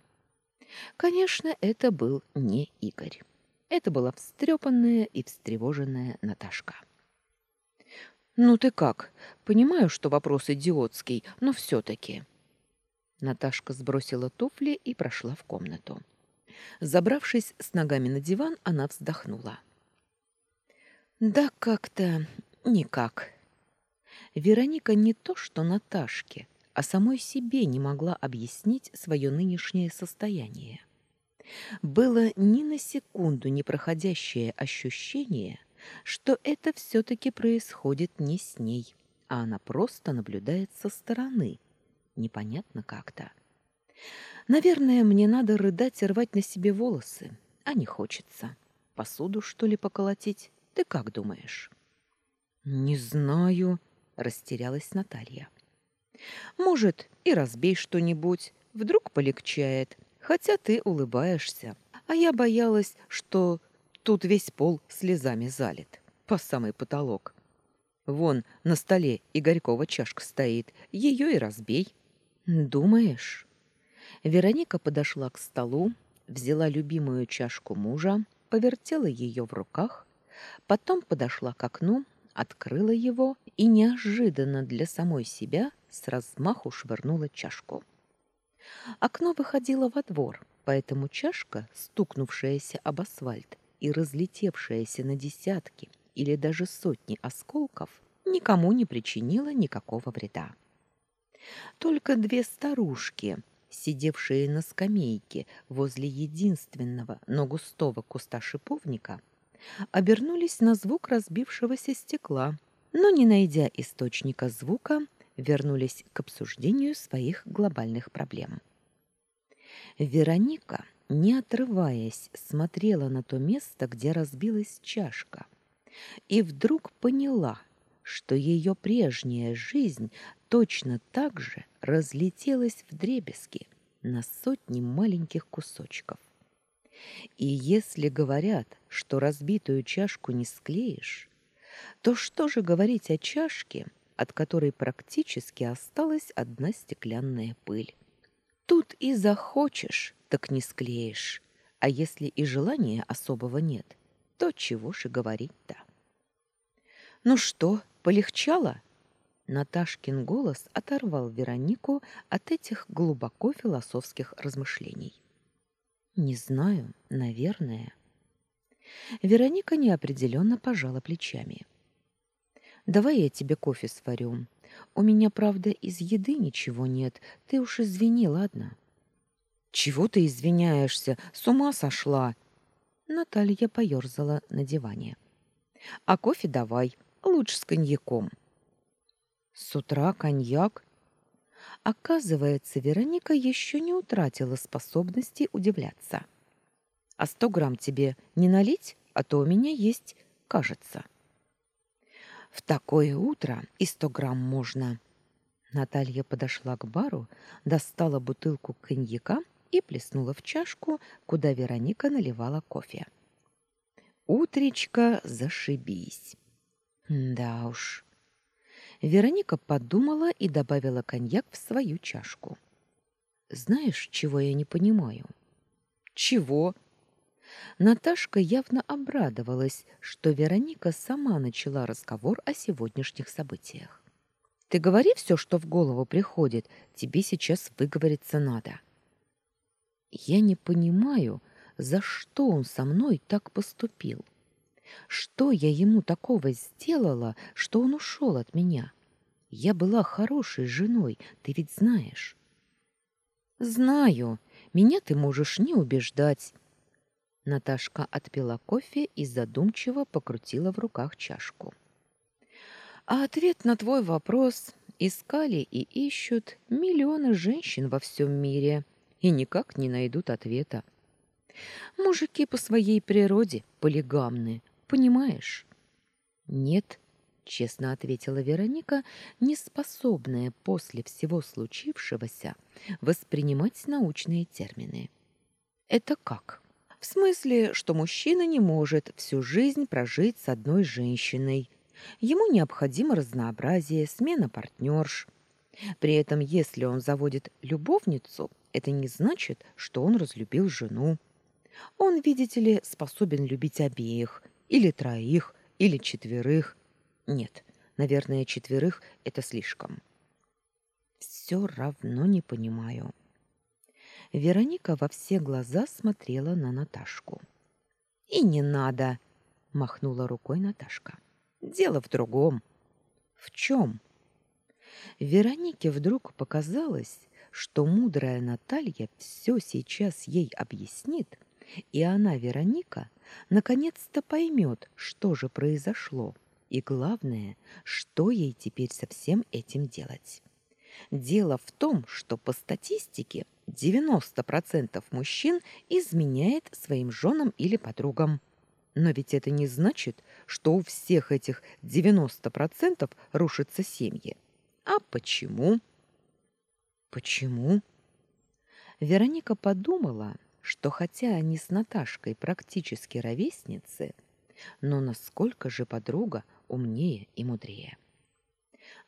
[SPEAKER 1] Конечно, это был не Игорь. Это была встрепанная и встревоженная Наташка. «Ну ты как? Понимаю, что вопрос идиотский, но все-таки...» Наташка сбросила туфли и прошла в комнату. Забравшись с ногами на диван, она вздохнула. «Да как-то никак». Вероника не то что Наташке, а самой себе не могла объяснить свое нынешнее состояние. Было ни на секунду не проходящее ощущение, что это все-таки происходит не с ней, а она просто наблюдает со стороны. Непонятно как-то. Наверное, мне надо рыдать и рвать на себе волосы, а не хочется. Посуду, что ли, поколотить? Ты как думаешь? Не знаю, растерялась Наталья. Может, и разбей что-нибудь, вдруг полегчает, хотя ты улыбаешься. А я боялась, что тут весь пол слезами залит, по самый потолок. Вон на столе Игорькова чашка стоит, ее и разбей. Думаешь? Вероника подошла к столу, взяла любимую чашку мужа, повертела ее в руках, потом подошла к окну, открыла его и неожиданно для самой себя с размаху швырнула чашку. Окно выходило во двор, поэтому чашка, стукнувшаяся об асфальт и разлетевшаяся на десятки или даже сотни осколков, никому не причинила никакого вреда. Только две старушки, сидевшие на скамейке возле единственного, но густого куста шиповника, обернулись на звук разбившегося стекла, но, не найдя источника звука, вернулись к обсуждению своих глобальных проблем. Вероника, не отрываясь, смотрела на то место, где разбилась чашка, и вдруг поняла, что ее прежняя жизнь точно так же разлетелась в дребезги на сотни маленьких кусочков. И если говорят, что разбитую чашку не склеишь, то что же говорить о чашке, от которой практически осталась одна стеклянная пыль. Тут и захочешь, так не склеишь. А если и желания особого нет, то чего же говорить-то? Ну что, полегчало? Наташкин голос оторвал Веронику от этих глубоко философских размышлений. Не знаю, наверное. Вероника неопределенно пожала плечами. Давай я тебе кофе сварю. У меня, правда, из еды ничего нет. Ты уж извини, ладно? Чего ты извиняешься? С ума сошла. Наталья поёрзала на диване. А кофе давай, лучше с коньяком. С утра коньяк? Оказывается, Вероника еще не утратила способности удивляться. А сто грамм тебе не налить, а то у меня есть, кажется. В такое утро и сто грамм можно. Наталья подошла к бару, достала бутылку коньяка и плеснула в чашку, куда Вероника наливала кофе. Утречка зашибись. Да уж. Вероника подумала и добавила коньяк в свою чашку. Знаешь, чего я не понимаю? Чего? Наташка явно обрадовалась, что Вероника сама начала разговор о сегодняшних событиях. Ты говори все, что в голову приходит, тебе сейчас выговориться надо. Я не понимаю, за что он со мной так поступил. Что я ему такого сделала, что он ушел от меня? Я была хорошей женой, ты ведь знаешь. Знаю. Меня ты можешь не убеждать, Наташка отпила кофе и задумчиво покрутила в руках чашку. А ответ на твой вопрос искали и ищут миллионы женщин во всем мире и никак не найдут ответа. Мужики по своей природе полигамны, понимаешь? Нет, честно ответила Вероника, не способная после всего случившегося воспринимать научные термины. Это как? В смысле, что мужчина не может всю жизнь прожить с одной женщиной. Ему необходимо разнообразие, смена партнерш. При этом, если он заводит любовницу, это не значит, что он разлюбил жену. Он, видите ли, способен любить обеих, или троих, или четверых. Нет, наверное, четверых — это слишком. Все равно не понимаю. Вероника во все глаза смотрела на Наташку. «И не надо!» — махнула рукой Наташка. «Дело в другом». «В чем?» Веронике вдруг показалось, что мудрая Наталья все сейчас ей объяснит, и она, Вероника, наконец-то поймет, что же произошло, и главное, что ей теперь со всем этим делать. Дело в том, что по статистике 90% мужчин изменяет своим женам или подругам. Но ведь это не значит, что у всех этих 90% рушатся семьи. А почему? Почему? Вероника подумала, что хотя они с Наташкой практически ровесницы, но насколько же подруга умнее и мудрее.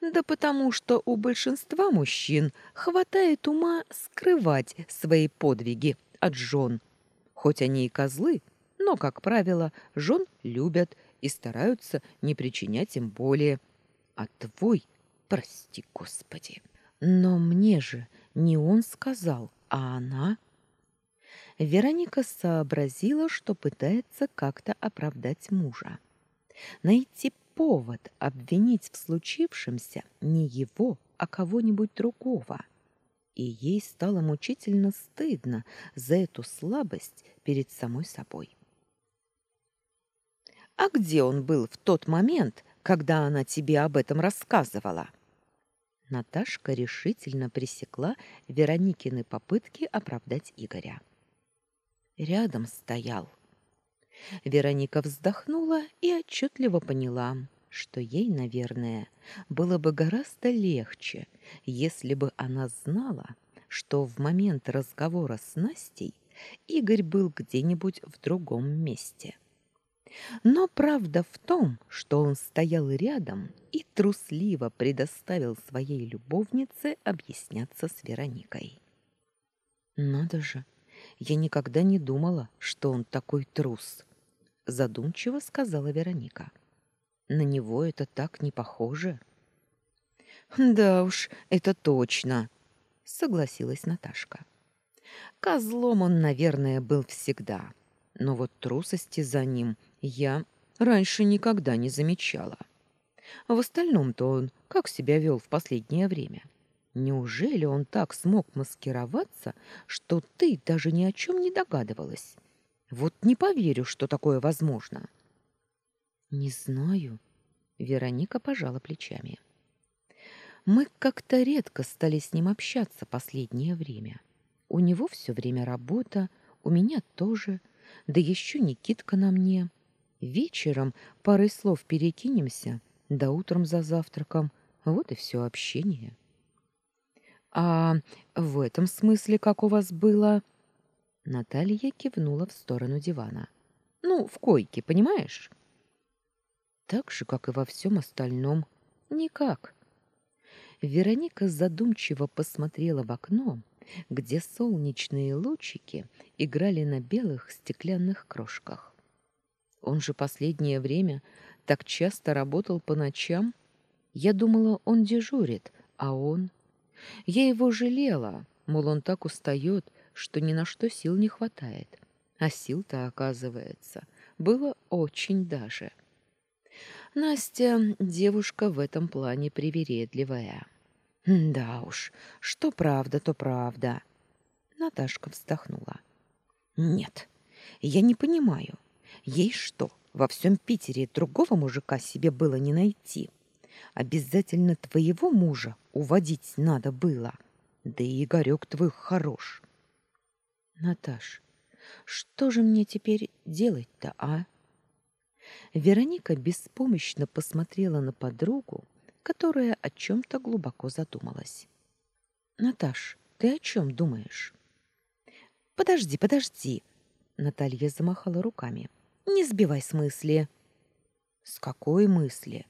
[SPEAKER 1] Да потому что у большинства мужчин хватает ума скрывать свои подвиги от жен. Хоть они и козлы, но, как правило, жен любят и стараются не причинять им боли. А твой, прости господи, но мне же не он сказал, а она... Вероника сообразила, что пытается как-то оправдать мужа. Найти повод обвинить в случившемся не его, а кого-нибудь другого. И ей стало мучительно стыдно за эту слабость перед самой собой. «А где он был в тот момент, когда она тебе об этом рассказывала?» Наташка решительно пресекла Вероникины попытки оправдать Игоря. Рядом стоял. Вероника вздохнула и отчетливо поняла, что ей, наверное, было бы гораздо легче, если бы она знала, что в момент разговора с Настей Игорь был где-нибудь в другом месте. Но правда в том, что он стоял рядом и трусливо предоставил своей любовнице объясняться с Вероникой. Надо же, я никогда не думала, что он такой трус задумчиво сказала Вероника. На него это так не похоже. Да уж, это точно, согласилась Наташка. Козлом он, наверное, был всегда, но вот трусости за ним я раньше никогда не замечала. В остальном-то он как себя вел в последнее время? Неужели он так смог маскироваться, что ты даже ни о чем не догадывалась? Вот не поверю, что такое возможно. Не знаю, Вероника пожала плечами. Мы как-то редко стали с ним общаться последнее время. У него все время работа, у меня тоже, да еще Никитка на мне. Вечером парой слов перекинемся, да утром за завтраком. Вот и все общение. А в этом смысле как у вас было? Наталья кивнула в сторону дивана. Ну, в койке, понимаешь? Так же, как и во всем остальном, никак. Вероника задумчиво посмотрела в окно, где солнечные лучики играли на белых стеклянных крошках. Он же последнее время так часто работал по ночам. Я думала, он дежурит, а он... Я его жалела, мол, он так устает, что ни на что сил не хватает. А сил-то, оказывается, было очень даже. Настя девушка в этом плане привередливая. Да уж, что правда, то правда. Наташка вздохнула. Нет, Я не понимаю, ей что, во всем Питере другого мужика себе было не найти? Обязательно твоего мужа уводить надо было. Да и Игорек твой хорош.
[SPEAKER 2] Наташ, что же мне теперь делать-то, а? Вероника беспомощно посмотрела на подругу, которая о чем-то глубоко задумалась. «Наташ, ты о чем думаешь?»
[SPEAKER 1] «Подожди, подожди!» Наталья замахала руками. «Не сбивай с мысли!»
[SPEAKER 2] «С какой мысли?»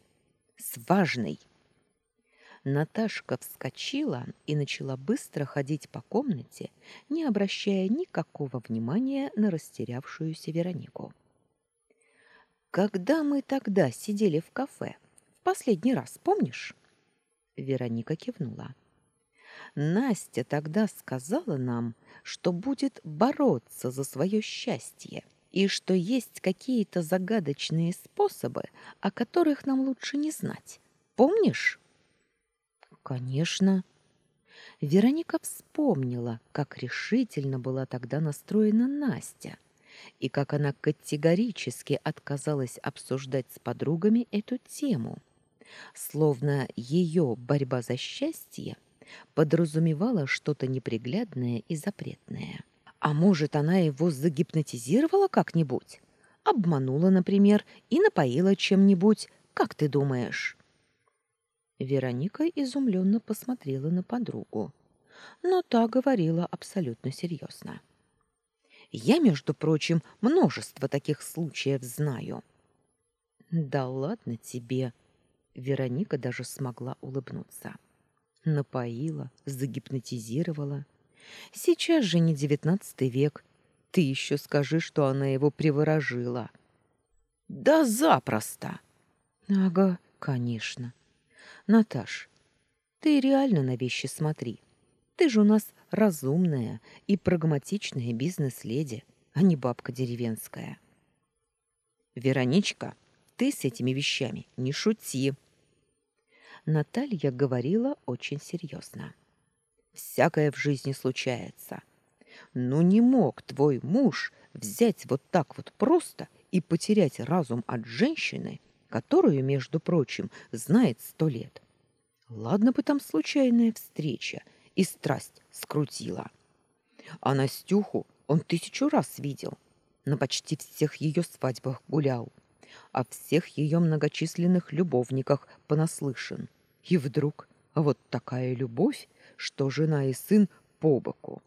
[SPEAKER 1] «С важной!» Наташка вскочила и начала быстро ходить по комнате, не обращая никакого внимания на растерявшуюся Веронику. Когда мы тогда сидели в кафе, в последний раз, помнишь? Вероника кивнула. Настя тогда сказала нам, что будет бороться за свое счастье и что есть какие-то загадочные способы, о которых нам лучше не знать. Помнишь?
[SPEAKER 2] Конечно.
[SPEAKER 1] Вероника вспомнила, как решительно была тогда настроена Настя и как она категорически отказалась обсуждать с подругами эту тему, словно ее борьба за счастье подразумевала что-то неприглядное и запретное. А может, она его загипнотизировала как-нибудь? Обманула, например, и напоила чем-нибудь, как ты думаешь? Вероника изумленно посмотрела на подругу, но та говорила абсолютно серьезно. Я, между прочим, множество таких случаев знаю. Да ладно тебе. Вероника даже смогла улыбнуться. Напоила, загипнотизировала. Сейчас же не девятнадцатый век. Ты еще скажи, что она его приворожила. Да запросто. Ага, конечно. Наташ, ты реально на вещи смотри. Ты же у нас разумная и прагматичная бизнес-леди, а не бабка деревенская. Вероничка, ты с этими вещами не шути. Наталья говорила очень серьезно. Всякое в жизни случается. Ну не мог твой муж взять вот так вот просто и потерять разум от женщины, которую, между прочим, знает сто лет. Ладно бы там случайная встреча — и страсть скрутила. А Настюху он тысячу раз видел, на почти всех ее свадьбах гулял, о всех ее многочисленных любовниках понаслышан. И вдруг вот такая любовь, что жена и сын по боку.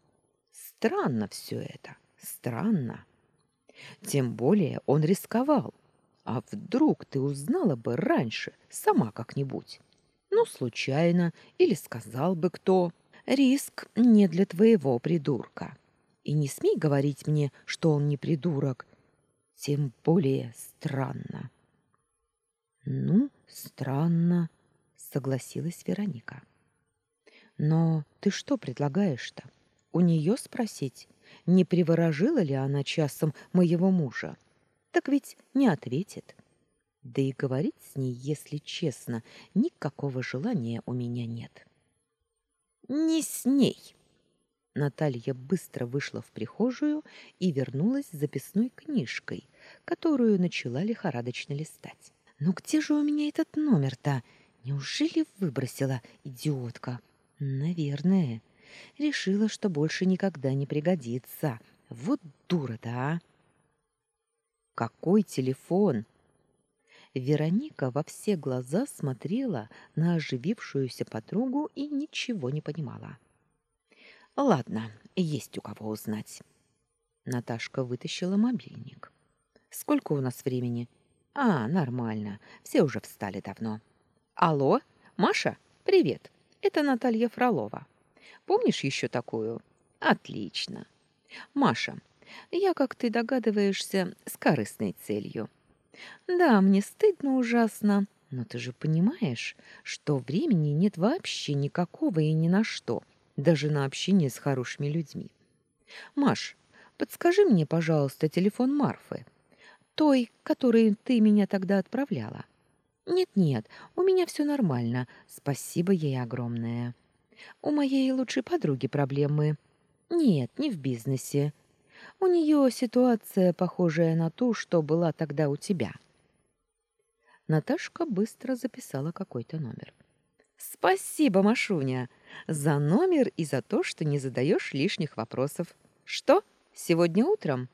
[SPEAKER 1] Странно все это, странно. Тем более он рисковал. А вдруг ты узнала бы раньше, сама как-нибудь? Ну, случайно, или сказал бы кто. Риск не для твоего придурка. И не смей говорить мне, что он не придурок. Тем более странно. Ну, странно, согласилась Вероника. Но ты что предлагаешь-то? У нее спросить, не приворожила ли она часом моего мужа? Так ведь не ответит. Да и говорить с ней, если честно, никакого желания у меня нет. Не с ней. Наталья быстро вышла в прихожую и вернулась с записной книжкой, которую начала лихорадочно листать. «Ну где же у меня этот номер-то? Неужели выбросила, идиотка?» «Наверное. Решила, что больше никогда не пригодится. Вот дура-то, а!» «Какой телефон?» Вероника во все глаза смотрела на оживившуюся подругу и ничего не понимала. Ладно, есть у кого узнать. Наташка вытащила мобильник. Сколько у нас времени? А, нормально. Все уже встали давно. Алло, Маша, привет. Это Наталья Фролова. Помнишь еще такую? Отлично. Маша, я, как ты догадываешься, с корыстной целью. Да, мне стыдно ужасно, но ты же понимаешь, что времени нет вообще никакого и ни на что, даже на общение с хорошими людьми. Маш, подскажи мне, пожалуйста, телефон Марфы, той, которой ты меня тогда отправляла. Нет-нет, у меня все нормально. Спасибо ей огромное. У моей лучшей подруги проблемы. Нет, не в бизнесе. У нее ситуация похожая на ту, что была тогда у тебя. Наташка быстро записала какой-то номер. Спасибо, Машуня, за номер и за то, что не задаешь лишних вопросов. Что? Сегодня утром?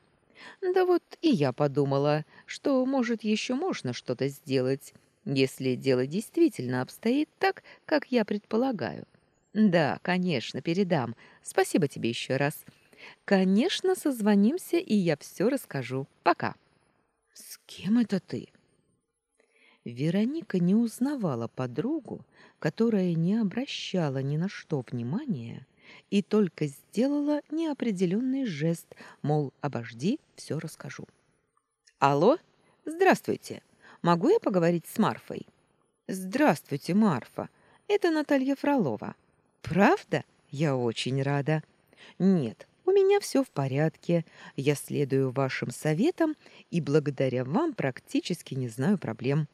[SPEAKER 1] Да вот и я подумала, что, может, еще можно что-то сделать, если дело действительно обстоит так, как я предполагаю. Да, конечно, передам. Спасибо тебе еще раз. Конечно, созвонимся, и я все расскажу. Пока. С кем это ты? Вероника не узнавала подругу, которая не обращала ни на что внимания и только сделала неопределенный жест, мол, обожди, все расскажу. Алло? Здравствуйте. Могу я поговорить с Марфой? Здравствуйте, Марфа. Это Наталья Фролова. Правда? Я очень рада. Нет, у меня все в порядке. Я следую вашим советам и благодаря вам практически не знаю проблем.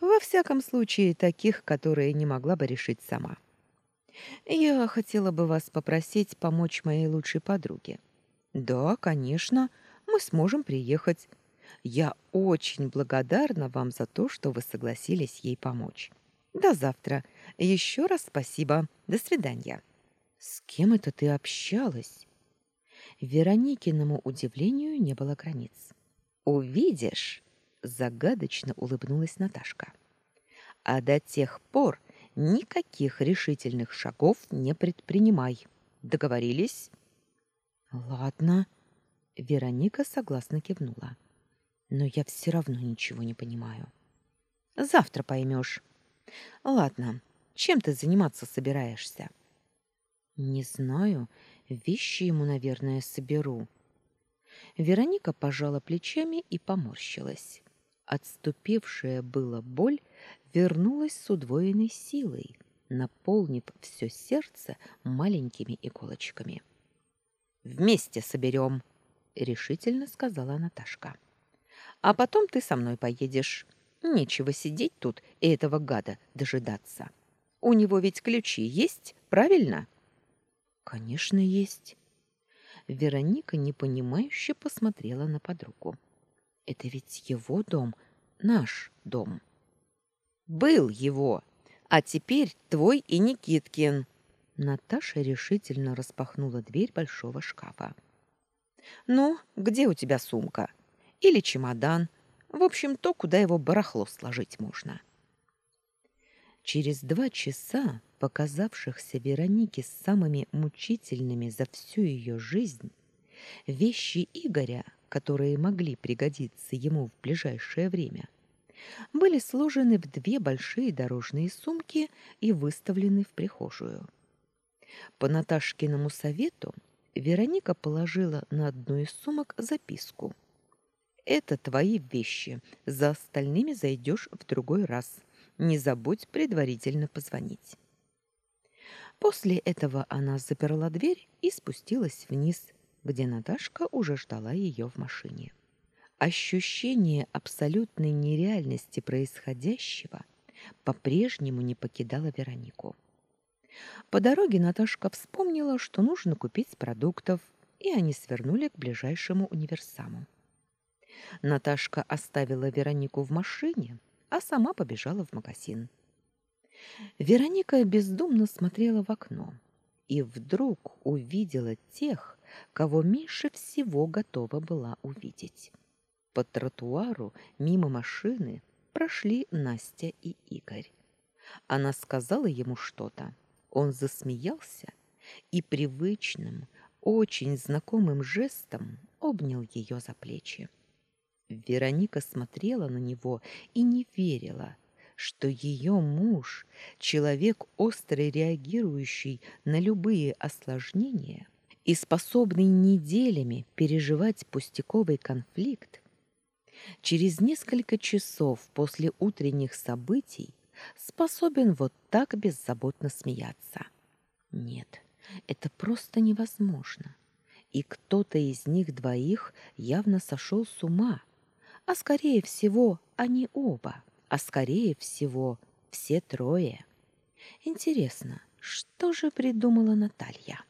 [SPEAKER 1] Во всяком случае, таких, которые не могла бы решить сама. Я хотела бы вас попросить помочь моей лучшей подруге. Да, конечно, мы сможем приехать. Я очень благодарна вам за то, что вы согласились ей помочь. До завтра. Еще раз спасибо. До свидания. С кем это ты общалась? Вероникиному удивлению не было границ. Увидишь, загадочно улыбнулась Наташка. А до тех пор никаких решительных шагов не предпринимай. Договорились? Ладно, Вероника согласно кивнула. Но я все равно ничего не понимаю. Завтра поймешь. Ладно, чем ты заниматься собираешься? Не знаю, вещи ему, наверное, соберу. Вероника пожала плечами и поморщилась. Отступившая была боль вернулась с удвоенной силой, наполнив все сердце маленькими иголочками. «Вместе соберем», — решительно сказала Наташка. «А потом ты со мной поедешь. Нечего сидеть тут и этого гада дожидаться. У него ведь ключи есть, правильно?» «Конечно, есть». Вероника непонимающе посмотрела на подругу. Это ведь его дом, наш дом. Был его, а теперь твой и Никиткин. Наташа решительно распахнула дверь большого шкафа. Ну, где у тебя сумка? Или чемодан? В общем, то, куда его барахло сложить можно. Через два часа, показавшихся Веронике самыми мучительными за всю ее жизнь, вещи Игоря которые могли пригодиться ему в ближайшее время, были сложены в две большие дорожные сумки и выставлены в прихожую. По Наташкиному совету Вероника положила на одну из сумок записку. «Это твои вещи. За остальными зайдешь в другой раз. Не забудь предварительно позвонить». После этого она заперла дверь и спустилась вниз, где Наташка уже ждала ее в машине. Ощущение абсолютной нереальности происходящего по-прежнему не покидало Веронику. По дороге Наташка вспомнила, что нужно купить продуктов, и они свернули к ближайшему универсаму. Наташка оставила Веронику в машине, а сама побежала в магазин. Вероника бездумно смотрела в окно и вдруг увидела тех, кого меньше всего готова была увидеть. По тротуару мимо машины прошли Настя и Игорь. Она сказала ему что-то. Он засмеялся и привычным, очень знакомым жестом обнял ее за плечи. Вероника смотрела на него и не верила, что ее муж, человек остро реагирующий на любые осложнения, и способный неделями переживать пустяковый конфликт, через несколько часов после утренних событий способен вот так беззаботно смеяться. Нет, это просто невозможно. И кто-то из них двоих явно сошел с ума, а скорее всего они оба, а скорее всего все трое. Интересно, что же придумала Наталья?